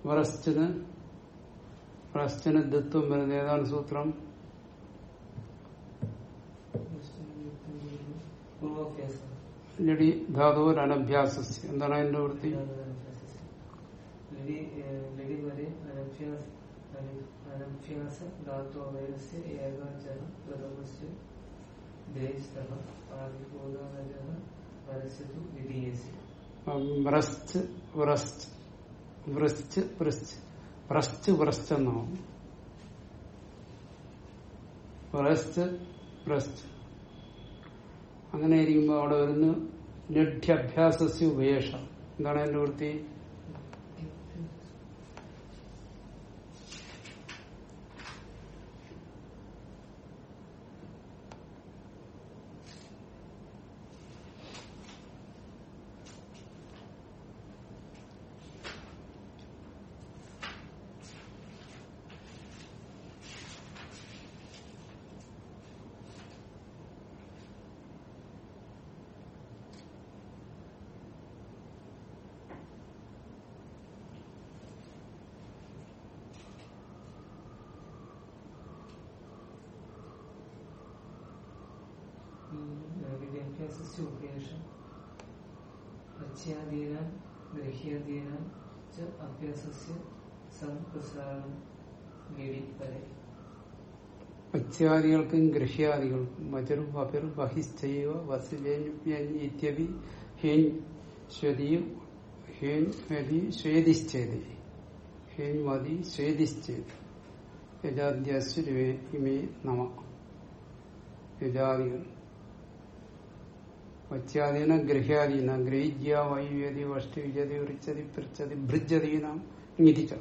വ്രസ്റ്റിന് വ്രസ്റ്റിന് ദത്വം വരുന്നത് ഏതാണ് സൂത്രം? ലടി ധാതു അനഭ്യാസ എന്താണ് അതിന്റെ വൃത്തി? എന്നാവും അങ്ങനെ ഇരിക്കുമ്പോൾ അവിടെ വരുന്നു ലഡ്ധ്യഭ്യാസസ്യ ഉപേക്ഷ. എന്താണ് അതിന്റെ വൃത്തി? പച്യാദികൾക്കും ഗൃഹ്യാദികൾക്കും മജുർ വപിർ ബഹിശ്ചൈവ വസുജന്യവി ഹേൻ നമ. ഗൃഹ്യാദീന ഗ്രഹിജ്യ വൈവേദി വഷ്ടി വിജതി വൃച്ചതി പൃച്ചതി ഭൃജതീനാം നിരിച്ച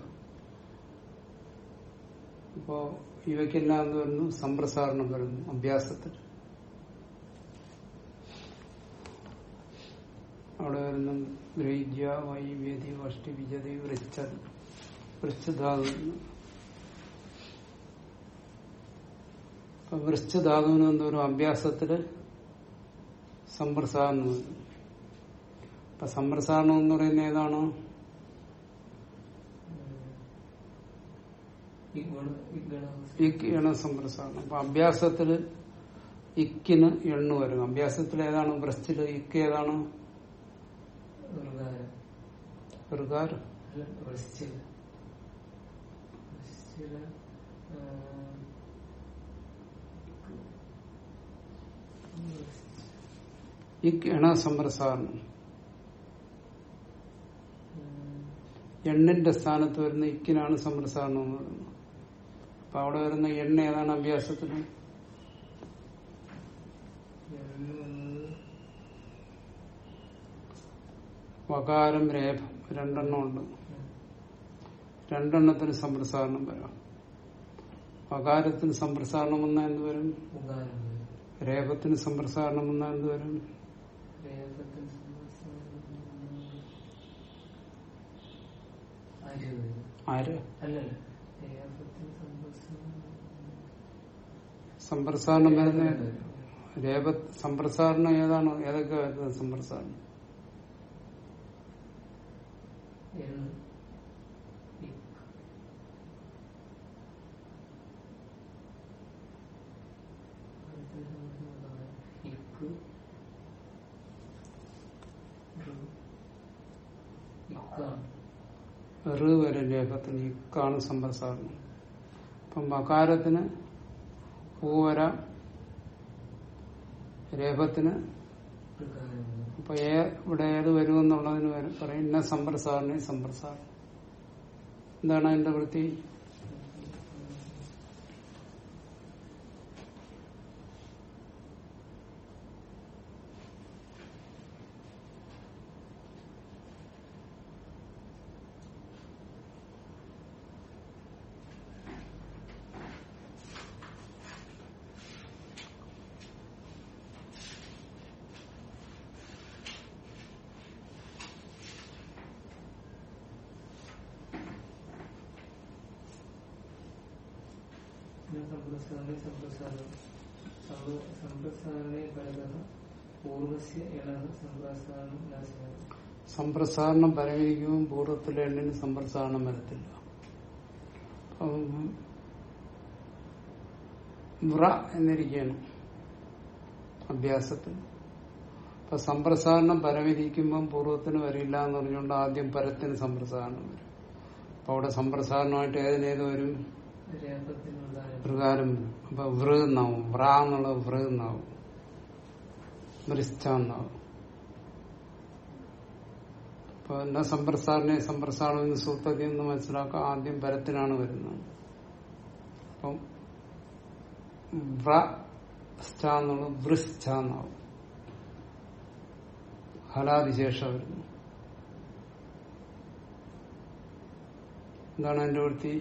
അപ്പോ ഇവയ്ക്കെല്ലാം എന്ന് വരുന്നു സമ്പ്രസാരണം വരുന്നു അഭ്യാസത്തിൽ. അവിടെ വരുന്നു ഗ്രഹിജ്യ വൈവേദി വഷ്ടി വിജതി വൃച്ചതി വൃശ്ചധാതു വൃശ്ചധാതുവിന് എന്തോരും അഭ്യാസത്തിൽ സമ്പ്രസാരണം അപ്പൊ സമ്പ്രസാരണം എന്ന് പറയുന്ന ഏതാണ്? ഈ ഗണം ഇക്ക് എണ സമ്പ്രസാരണം അപ്പൊ അഭ്യാസത്തിൽ ഇക്കിന് എണ്ണു വരും അഭ്യാസത്തിൽ ഏതാണ്? ബ്രസ്റ്റിൽ ഇക്ക് ഏതാണ്? ഇക്ക്. എണ സമ്പ്രസാരണം എണ്ണിന്റെ സ്ഥാനത്ത് വരുന്ന ഇക്കിനാണ് സമ്പ്രസാരണം എന്ന് പറയുന്നത്. അപ്പൊ അവിടെ വരുന്ന എണ്ണ ഏതാണ് അഭ്യാസത്തിന്? വകാരം രേഖം രണ്ടെണ്ണം ഉണ്ട്. ഉം, രണ്ടെണ്ണത്തിന് സമ്പ്രസാരണം വരാം. വകാരത്തിന് സമ്പ്രസാരണം വന്നാൽ എന്ത് വരും. രേഖത്തിന് സമ്പ്രസാരണം വന്നാൽ എന്ത് വരും? ആര്? അല്ലല്ല. സമ്പ്രസാരണം വരുന്ന രേപ സമ്പ്രസാരണം ഏതാണ്? ഏതൊക്കെ വരുന്നത് സമ്പ്രസാരണം ഋ. വരെ രേഖത്തിന് ഇക്കാണ് സമ്പ്രസാരണം അപ്പം വകാരത്തിന് ഊ വരാം രേഖത്തിന് അപ്പൊ ഏ ഇവിടെ ഏത് വരുമെന്നുള്ളതിന് വരും പറയും ഇന്ന സമ്പ്രസാരണ സമ്പ്രസാരണം എന്താണ് അതിന്റെ വൃത്തി സമ്പ്രസാരണേ സമ്പ്രസാരണം സമ്പ- സമ്പ്രസാരണേ പരതः പൂർവസ്യ ഇളവ് സമ്പ്രസാരണം പരമിരിക്കുമ്പോൾ പൂർവത്തിലെ എണ്ണിന് സമ്പ്രസാരണം വരത്തില്ല. വ്ര എന്നിരിക്കുകയാണ് അഭ്യാസത്തിൽ. അപ്പൊ സമ്പ്രസാരണം പരമിരിക്കുമ്പം പൂർവത്തിന് വരില്ല എന്ന് പറഞ്ഞുകൊണ്ട് ആദ്യം പരത്തിന് സമ്പ്രസാരണം വരും. അപ്പൊ അവിടെ സമ്പ്രസാരണമായിട്ട് ഏതിനേത് വരും? പ്രകാരം വരും. അപ്പൊ വൃ എന്നാവും. വ്ര എന്നുള്ളത് വൃ എന്നാവും. വൃശ്ച എന്നാവും അപ്പൊ എന്താ സമ്പ്രസാരണെ സമ്പ്രസാരണം എന്ന് സൂത്രത്തിൽ നിന്ന് മനസ്സിലാക്കാം ആദ്യം പരത്തിനാണ് വരുന്നത്. അപ്പം വ്ര സ്റ്റ എന്നുള്ളത് വൃശ്ച എന്നാവും വരുന്നു എന്താണ് എന്റെ വൃത്തി?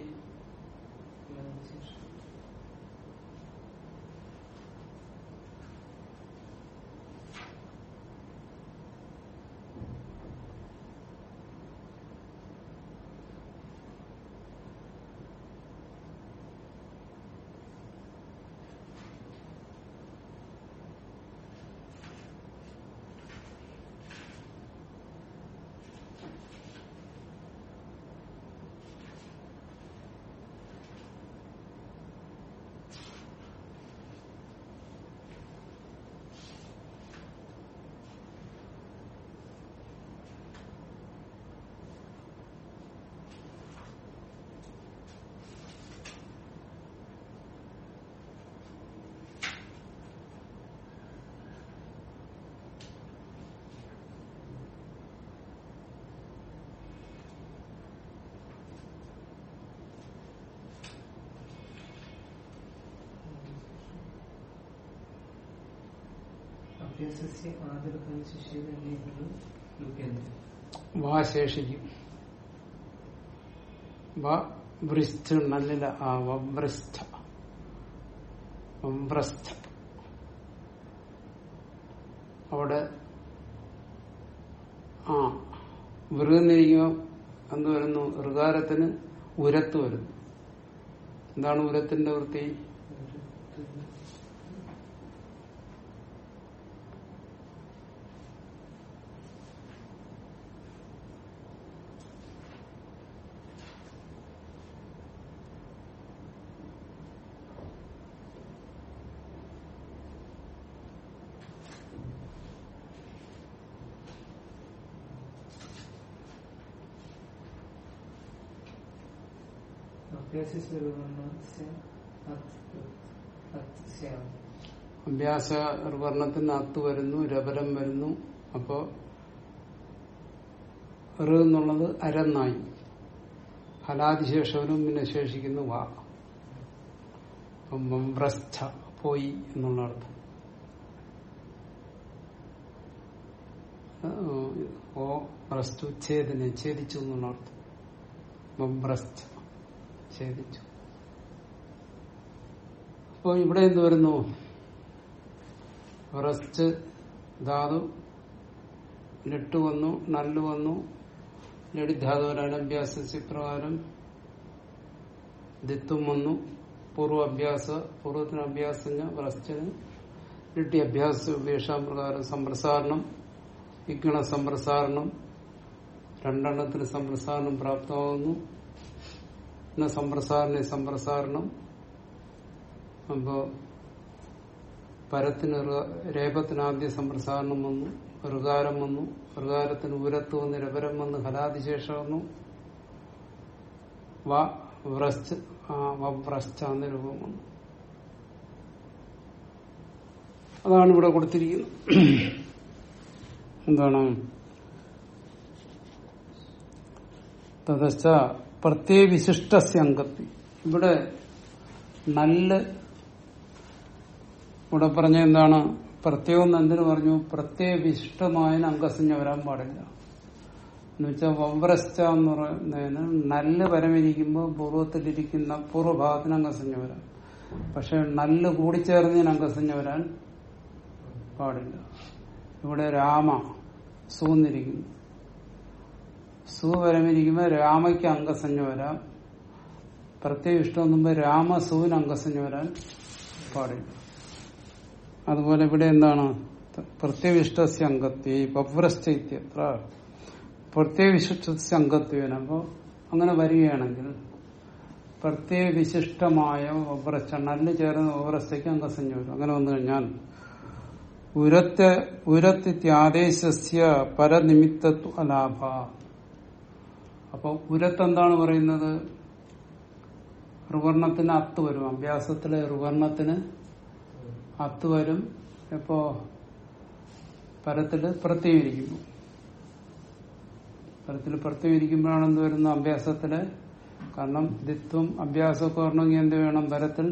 വാ ആ അവിടെ ആ വൃന്നിരിക്കുമ്പോൾ എന്ത് വരുന്നു? ഋകാരത്തിന് ഉരത്ത് വരുന്നു. എന്താണ് ഉരത്തിന്റെ വൃത്തി? അഭ്യാസ വർണത്തിന് അത്ത് വരുന്നു രപരം വരുന്നു. അപ്പോ ഋ എന്നുള്ളത് അരന്നായി. ഹലാതിശേഷവനും പിന്നെ ശേഷിക്കുന്നു വാ. അപ്പം വംഭ്രസ്ഥ പോയി എന്നുള്ള അർത്ഥം. ഓ ഭ്രസ്തു ഛേദന ഛേദിച്ചു എന്നുള്ള അർത്ഥം. വംഭ്രസ്ഥ ഛേദിച്ചു. അപ്പൊ ഇവിടെ എന്ത് വരുന്നു? റസ്റ്റ് ധാതു. നെട്ട് വന്നു നല്ല് വന്നു. ലഡിധാതുവിനാണ് അഭ്യാസ പ്രകാരം ദിത്വം വന്നു. പൂർവ അഭ്യാസ പൂർവത്തിന് അഭ്യാസജ്ഞ വ്രസ്റ്റിന് ലിട്ടി അഭ്യാസ ഉപേക്ഷാ പ്രകാരം സമ്പ്രസാരണം ഇഗണ സമ്പ്രസാരണം രണ്ടെണ്ണത്തിന് സമ്പ്രസാരണം പ്രാപ്തമാകുന്നു പിന്നെ സമ്പ്രസാരണ സമ്പ്രസാരണം അപ്പോ പരത്തിന് രേപത്തിന് ആദ്യ സമ്പ്രസാരണം വന്നു ഋകാരം വന്നു ഋകാരത്തിന് ഉരത്ത് വന്ന് രപരം വന്ന് ഹലാതിശേഷം വന്നു. വ വ്രസ്റ്റ് ആ വവ്രസ്റ്റാന്ന രൂപം വന്നു. അതാണ് ഇവിടെ കൊടുത്തിരിക്കുന്നത്. എന്താണ്? തദച്ച പ്രത്യേക വിശിഷ്ട അംഗത്തി. ഇവിടെ നല്ല ഇവിടെ പറഞ്ഞ എന്താണ്? പ്രത്യേകം എന്തിനു പറഞ്ഞു? പ്രത്യേക വിശിഷ്ടമായ അംഗസഞ്ജ വരാൻ പാടില്ല. എന്നുവെച്ചാൽ വവ്രസ്ത എന്ന് പറയുന്നതിന് നല്ല പരമിരിക്കുമ്പോൾ പൂർവത്തിലിരിക്കുന്ന പൂർവഭാഗത്തിന് അംഗസഞ്ജ വരാം. പക്ഷെ നല്ല കൂടിച്ചേർന്നതിന് അംഗസഞ്ജ വരാൻ പാടില്ല. ഇവിടെ രാമ സൂന്നിരിക്കുന്നു. സു പരമിരിക്കുമ്പോൾ രാമയ്ക്ക് അംഗസഞ്ജ വരാം. പ്രത്യേക ഇഷ്ടം എന്നുമ്പോൾ രാമസൂവിന് അംഗസഞ്ജ വരാൻ പാടില്ല. അതുപോലെ ഇവിടെ എന്താണ്? പ്രത്യവിഷ്ടസ്യ അംഗത്വേ പവ്രസ്ഥിത്യത്ര പ്രത്യവിശിഷ്ടസ്യ അംഗത്വേന. അപ്പോ അങ്ങനെ വരികയാണെങ്കിൽ പ്രത്യേക വിശിഷ്ടമായ വവ്രസ്ഥ നല്ല ചേർന്ന വവ്രസ്ഥയ്ക്ക് അംഗസഞ്ജ വരും. അങ്ങനെ വന്നു കഴിഞ്ഞാൽ ഉരത്ത് ഉരത്തിത്യാദേശസ്യ പരനിമിത്തത്വ അലാഭ. അപ്പൊ ഉരത്ത് എന്താണ് പറയുന്നത്? ഋവർണത്തിന് അത്ത് വരും. അഭ്യാസത്തിലെ ഋവർണത്തിന് അത്ത് വരും. ഇപ്പോ പരത്തിൽ പ്രത്യേകിരിക്കുന്നു പരത്തിൽ പ്രത്യേകിരിക്കുമ്പോഴാണ് എന്ത് വരുന്നത്? അഭ്യാസത്തിൽ. കാരണം ദിത്വം അഭ്യാസമൊക്കെ വരണമെങ്കിൽ എന്ത് വേണം? പരത്തിൽ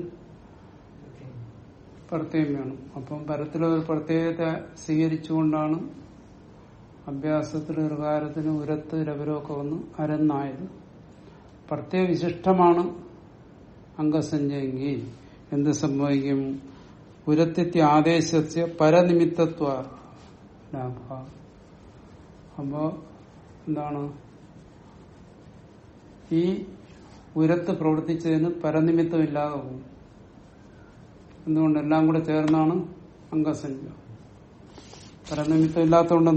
പ്രത്യേകം വേണം. അപ്പം പരത്തിലൊരു പ്രത്യേകത സ്വീകരിച്ചുകൊണ്ടാണ് അഭ്യാസത്തിൽ ഋകാരത്തിന് ഉരത്ത് രവരമൊക്കെ വന്ന് അരന്നായത്. പ്രത്യേക വിശിഷ്ടമാണ് അംഗസഞ്ജയെങ്കിൽ എന്ത് സംഭവിക്കും? ഉരത്തിത്യ ആദേശസ്യ പരനിമിത്തത്വ ലാഭ. അപ്പോ എന്താണ്? ഈ ഉരത്ത് പ്രവർത്തിച്ചതിന് പരനിമിത്തം ഇല്ലാതെ പോകും. എന്തുകൊണ്ട് എല്ലാം കൂടെ ചേർന്നാണ് അംഗസഞ്ജ പരനിമിത്തം ഇല്ലാത്തതുകൊണ്ട്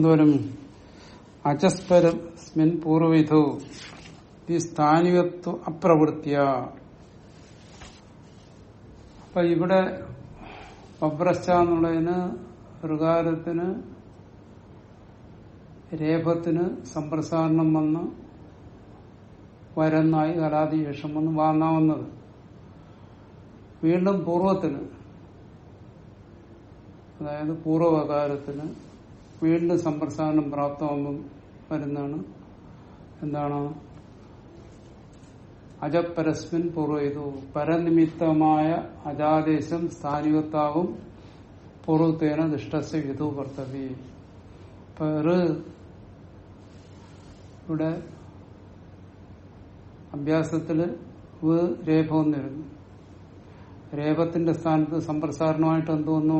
എന്തോരും പൂർവവിധു. ഈ സ്ഥാനികത്വ അപ്രവൃത്തിയ. അപ്പൊ ഇവിടെ വബ്രശ്ച എന്നുള്ളതിന് ഋകാരത്തിന് രേഖത്തിന് സമ്പ്രസാരണം വന്ന് വരന്നായി കലാതിശേഷം വന്ന് വാങ്ങാവുന്നത് വീണ്ടും പൂർവത്തിന് അതായത് പൂർവകാരത്തിന് വീണ്ടും സമ്പ്രസാരണം പ്രാപ്തമാകുമ്പം വരുന്നതാണ്. എന്താണ്? അജപരസ്മിൻ പൂർവതു പരനിമിത്തമായ അജാദേശം സ്ഥാനികത്താവും പുറത്തേന ദുഷ്ടസ് വിധു ഋ ഇവിടെ അഭ്യാസത്തിൽ വ് രേഖം വരുന്നു രേഖത്തിന്റെ സ്ഥാനത്ത് സമ്പ്രസാരണമായിട്ട് എന്ത് വന്നു?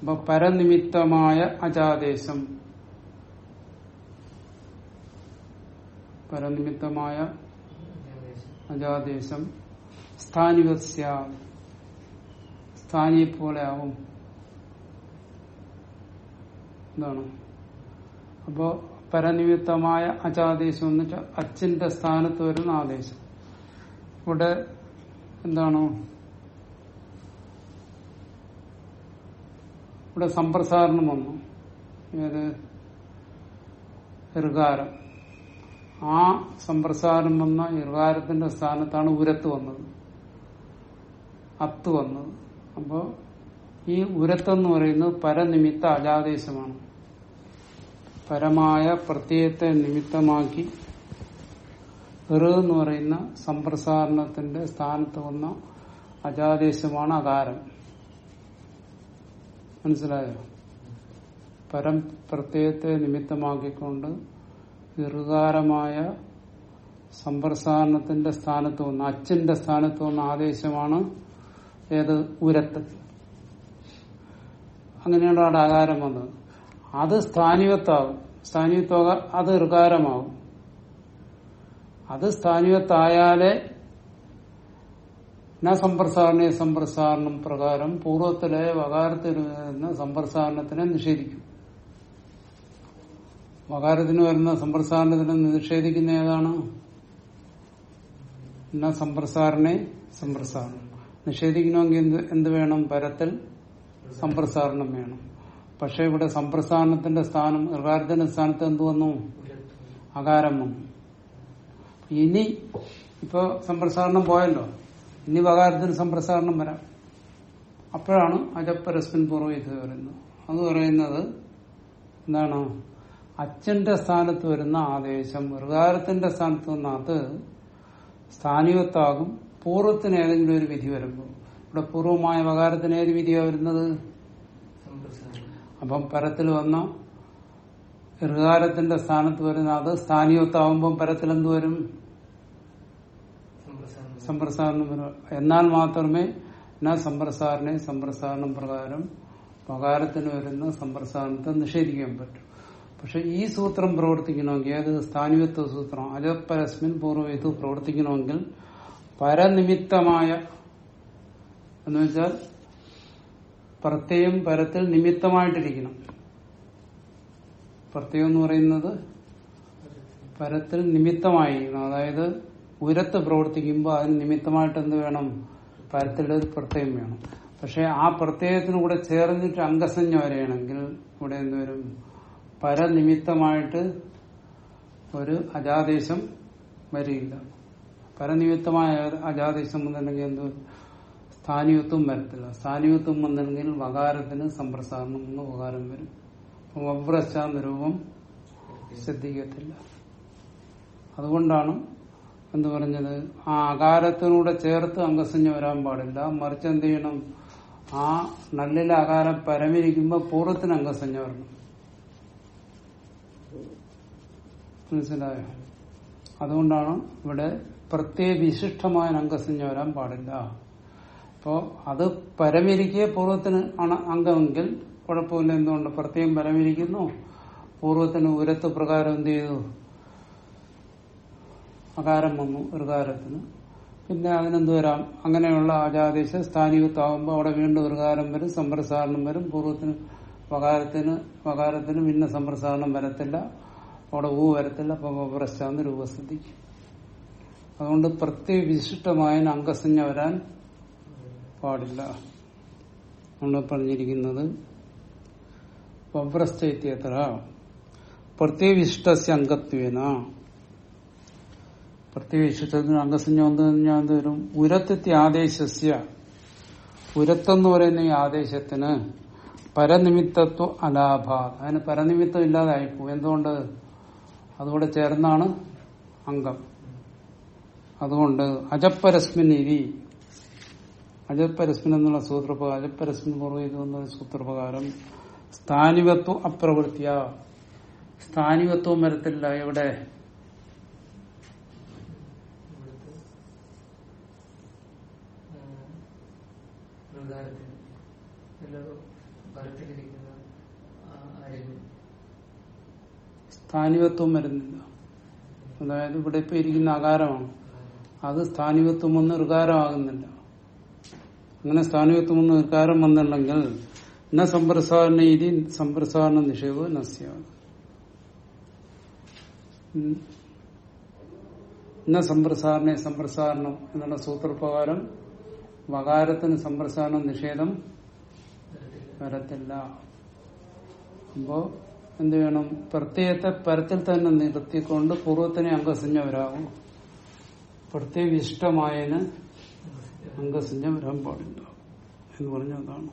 അപ്പൊ പരനിമിത്തമായ അജാദേശം. പരനിമിത്തമായ അജാദേശം. സ്ഥാനിവസ്യ സ്ഥാനിയെ പോലെ ആവും. എന്താണ് അപ്പോ പരനിമിത്തമായ അജാദേശം എന്ന് വെച്ചാൽ അച്ഛന്റെ സ്ഥാനത്ത് വരുന്ന ആദേശം. ഇവിടെ എന്താണ്? ഇവിടെ സമ്പ്രസാരണം വന്നു. ഏത്? ഇർഗാരം ആ സമ്പ്രസാരം വന്ന ഇർഗാരത്തിന്റെ സ്ഥാനത്താണ് ഉരത്ത് വന്നത്. അത്ത് വന്നത്. അപ്പോ ഈ ഉരത്തെന്ന് പറയുന്നത് പരനിമിത്ത അജാദേശമാണ്. പരമായ പ്രത്യയത്തെ നിമിത്തമാക്കി എറ് എന്ന് പറയുന്ന സമ്പ്രസാരണത്തിന്റെ സ്ഥാനത്ത് വന്ന അജാദേശമാണ് അകാരം. മനസ്സിലായോ? പരം പ്രത്യയത്തെ നിമിത്തമാക്കിക്കൊണ്ട് ദീർഘകാരമായ സമ്പ്രസാരണത്തിന്റെ സ്ഥാനത്ത് വന്ന അച്ഛന്റെ സ്ഥാനത്ത് വന്ന ആദേശമാണ് ഏത് ഉരത്ത്. അങ്ങനെയാണ് അവിടെ ആകാരം വന്നത്. അത് സ്ഥാനികത്താവും സ്ഥാനികത്വ അത് ഋകാരമാവും അത് സ്ഥാനികത്തായാലേ ന സമ്പ്രസാരണ സമ്പ്രസാരണം പ്രകാരം പൂർവത്തിലെ വകാരത്തിൽ വരുന്ന സമ്പ്രസാരണത്തിനെ നിഷേധിക്കും. വകാരത്തിന് വരുന്ന സമ്പ്രസാരണത്തിനെ നിഷേധിക്കുന്ന ഏതാണ്? ന സമ്പ്രസാരണേ സമ്പ്രസാരണം. നിഷേധിക്കണമെങ്കിൽ എന്ത് എന്ത് വേണം? പരത്തിൽ സമ്പ്രസാരണം വേണം. പക്ഷെ ഇവിടെ സമ്പ്രസാരണത്തിന്റെ സ്ഥാനം ഋകാരത്തിന്റെ സ്ഥാനത്ത് എന്ത് വന്നു? അകാരം വന്നു. ഇനി ഇപ്പൊ സമ്പ്രസാരണം പോയല്ലോ. ഇനി വകാരത്തിന് സമ്പ്രസാരണം വരാം. അപ്പോഴാണ് അജപ്പരസ്മിൻ പൂർവം ഇത് പറയുന്നത്. അത് പറയുന്നത് എന്താണ്? അച്ഛന്റെ സ്ഥാനത്ത് വരുന്ന ആദേശം ഋകാരത്തിന്റെ സ്ഥാനത്ത് വന്ന അത് സ്ഥാനീയത്താകും പൂർവത്തിന് ഏതെങ്കിലും ഒരു വിധി വരുമ്പോൾ. ഇവിടെ പൂർവമായ വകാരത്തിന് ഏത് വിധിയാണ് വരുന്നത്? അപ്പം പരത്തിൽ വന്ന ഋകാരത്തിന്റെ സ്ഥാനത്ത് വരുന്ന അത് സ്ഥാനീയത്താവുമ്പം പരത്തിൽ എന്ത് വരും? സമ്പ്രസാരണം എന്നാൽ മാത്രമേ ന സമ്പ്രസാരണെ സമ്പ്രസാരണം പ്രകാരം പകാരത്തിന് വരുന്ന സമ്പ്രസാരണത്തെ നിഷേധിക്കാൻ പറ്റും. പക്ഷെ ഈ സൂത്രം പ്രവർത്തിക്കണമെങ്കിൽ ഏത് സ്ഥാനികത്വ സൂത്രം അജപരസ്മിൻ പൂർവ പ്രവർത്തിക്കണമെങ്കിൽ പരനിമിത്തമായ എന്ന് വെച്ചാൽ പ്രത്യയം പരത്തിൽ നിമിത്തമായിട്ടിരിക്കണം. പ്രത്യയം എന്ന് പറയുന്നത് പരത്തിൽ നിമിത്തമായിരിക്കണം. അതായത് ഉരത്ത് പ്രവർത്തിക്കുമ്പോൾ അതിന് നിമിത്തമായിട്ട് എന്ത് വേണം? പരത്തിലുള്ള ഒരു പ്രത്യയം വേണം. പക്ഷെ ആ പ്രത്യയത്തിന് കൂടെ ചേർന്നിട്ട് അംഗസഞ്ജ വരെയാണെങ്കിൽ ഇവിടെ എന്ത് വരും? പരനിമിത്തമായിട്ട് ഒരു അജാദേശം വരില്ല. പരനിമിത്തമായ അജാദേശം വന്നിട്ടുണ്ടെങ്കിൽ എന്ത് സ്ഥാനീയത്വം വരത്തില്ല. സ്ഥാനീയത്വം വന്നിട്ടുണ്ടെങ്കിൽ വകാരത്തിന് സമ്പ്രസാരണം എന്ന് വകാരം വരും. വവ്രശാന്ത രൂപം ശ്രദ്ധിക്കത്തില്ല. അതുകൊണ്ടാണ് എന്ത് പറഞ്ഞത്. ആ അകാരത്തിനൂടെ ചേർത്ത് അംഗസഞ്ജ വരാൻ പാടില്ല. മറിച്ച് എന്ത് ചെയ്യണം? ആ നല്ലിലെ അകാരം പരമിരിക്കുമ്പോൾ പൂർവത്തിന് അംഗസഞ്ജ വരണം. മനസ്സിലായോ? അതുകൊണ്ടാണ് ഇവിടെ പ്രത്യേക വിശിഷ്ടമായ അംഗസഞ്ജ വരാൻ പാടില്ല. അപ്പോ അത് പരമിരിക്കെ പൂർവത്തിന് ആണ് അംഗമെങ്കിൽ കുഴപ്പമില്ല. എന്തുകൊണ്ട്? പ്രത്യേകം പരമിരിക്കുന്നു. പൂർവത്തിന് ഉരത്ത് പ്രകാരം എന്ത് ചെയ്തു? അകാരം വന്നു ഋകാരത്തിന് പിന്നെ അതിനെന്ത് വരാം? അങ്ങനെയുള്ള ആചാദേശ സ്ഥാനികത്താകുമ്പോൾ അവിടെ വീണ്ടും ഋകാരം വരും സമ്പ്രസാരണം വരും. പൂർവത്തിന് വകാരത്തിന് വകാരത്തിന് പിന്നെ സമ്പ്രസാരണം വരത്തില്ല. അവിടെ ഊ വരത്തില്ല അപ്പൊ പ്രശ്നം രൂപസിദ്ധിക്കും അതുകൊണ്ട് പ്രത്യേക വിശിഷ്ടമായ അംഗസഞ്ജ വരാൻ പാടില്ല. നമ്മൾ പറഞ്ഞിരിക്കുന്നത്. പ്രത്യേക വിശിഷ്ട അംഗത്വേന. പ്രത്യേകവിശിഷ്ടത്തിന് അംഗസഞ്ജ വന്നു കഴിഞ്ഞാൽ എന്ത് വരും? ഉരത്തെത്തിയ ആദേശസ്യ. ഉരത്തെന്ന് പറയുന്ന ഈ ആദേശത്തിന് പരനിമിത്തത്വ അലാഭ അതിന് പരനിമിത്തം ഇല്ലാതായിപ്പോ എന്തുകൊണ്ട്? അതുകൂടെ ചേർന്നാണ് അംഗം. അതുകൊണ്ട് അജപ്പരസ്മിൻ ഇരി അജപ്പരസ്മിൻ എന്നുള്ള സൂത്രപ്രകാരം അജപ്പരസ്മിൻ പൂർവം എന്ന സൂത്രപ്രകാരം സ്ഥാനികത്വം അപ്രവൃത്തിയ. സ്ഥാനികത്വം വരത്തില്ല എവിടെ സ്ഥാനികത്വം വരുന്നില്ല. അതായത് ഇവിടെ ഇപ്പൊ ഇരിക്കുന്ന അകാരമാണ്. അത് സ്ഥാനികത്വം വന്ന് ഋകാരമാകുന്നില്ല. അങ്ങനെ സ്ഥാനികത്വം വന്ന് ഋകാരം വന്നിട്ടുണ്ടെങ്കിൽ ന സമ്പ്രസാരണ ഇതി സമ്പ്രസാരണ നിഷേധവും നസ്യാണ് ന സമ്പ്രസാരണം എന്നുള്ള സൂത്രപ്രകാരം വകാരത്തിന് സമ്പ്രസാരണ നിഷേധം വരത്തില്ല. അപ്പോ എന്ത് വേണം പ്രത്യയത്തെ പരത്തിൽ തന്നെ നിർത്തിക്കൊണ്ട് പൂർവത്തിനെ അംഗസഞ്ജ വരാവും പ്രത്യവിഷ്ടമായതിന് അംഗസഞ്ജ വരാൻ പാടില്ല എന്ന് പറഞ്ഞ അതാണ്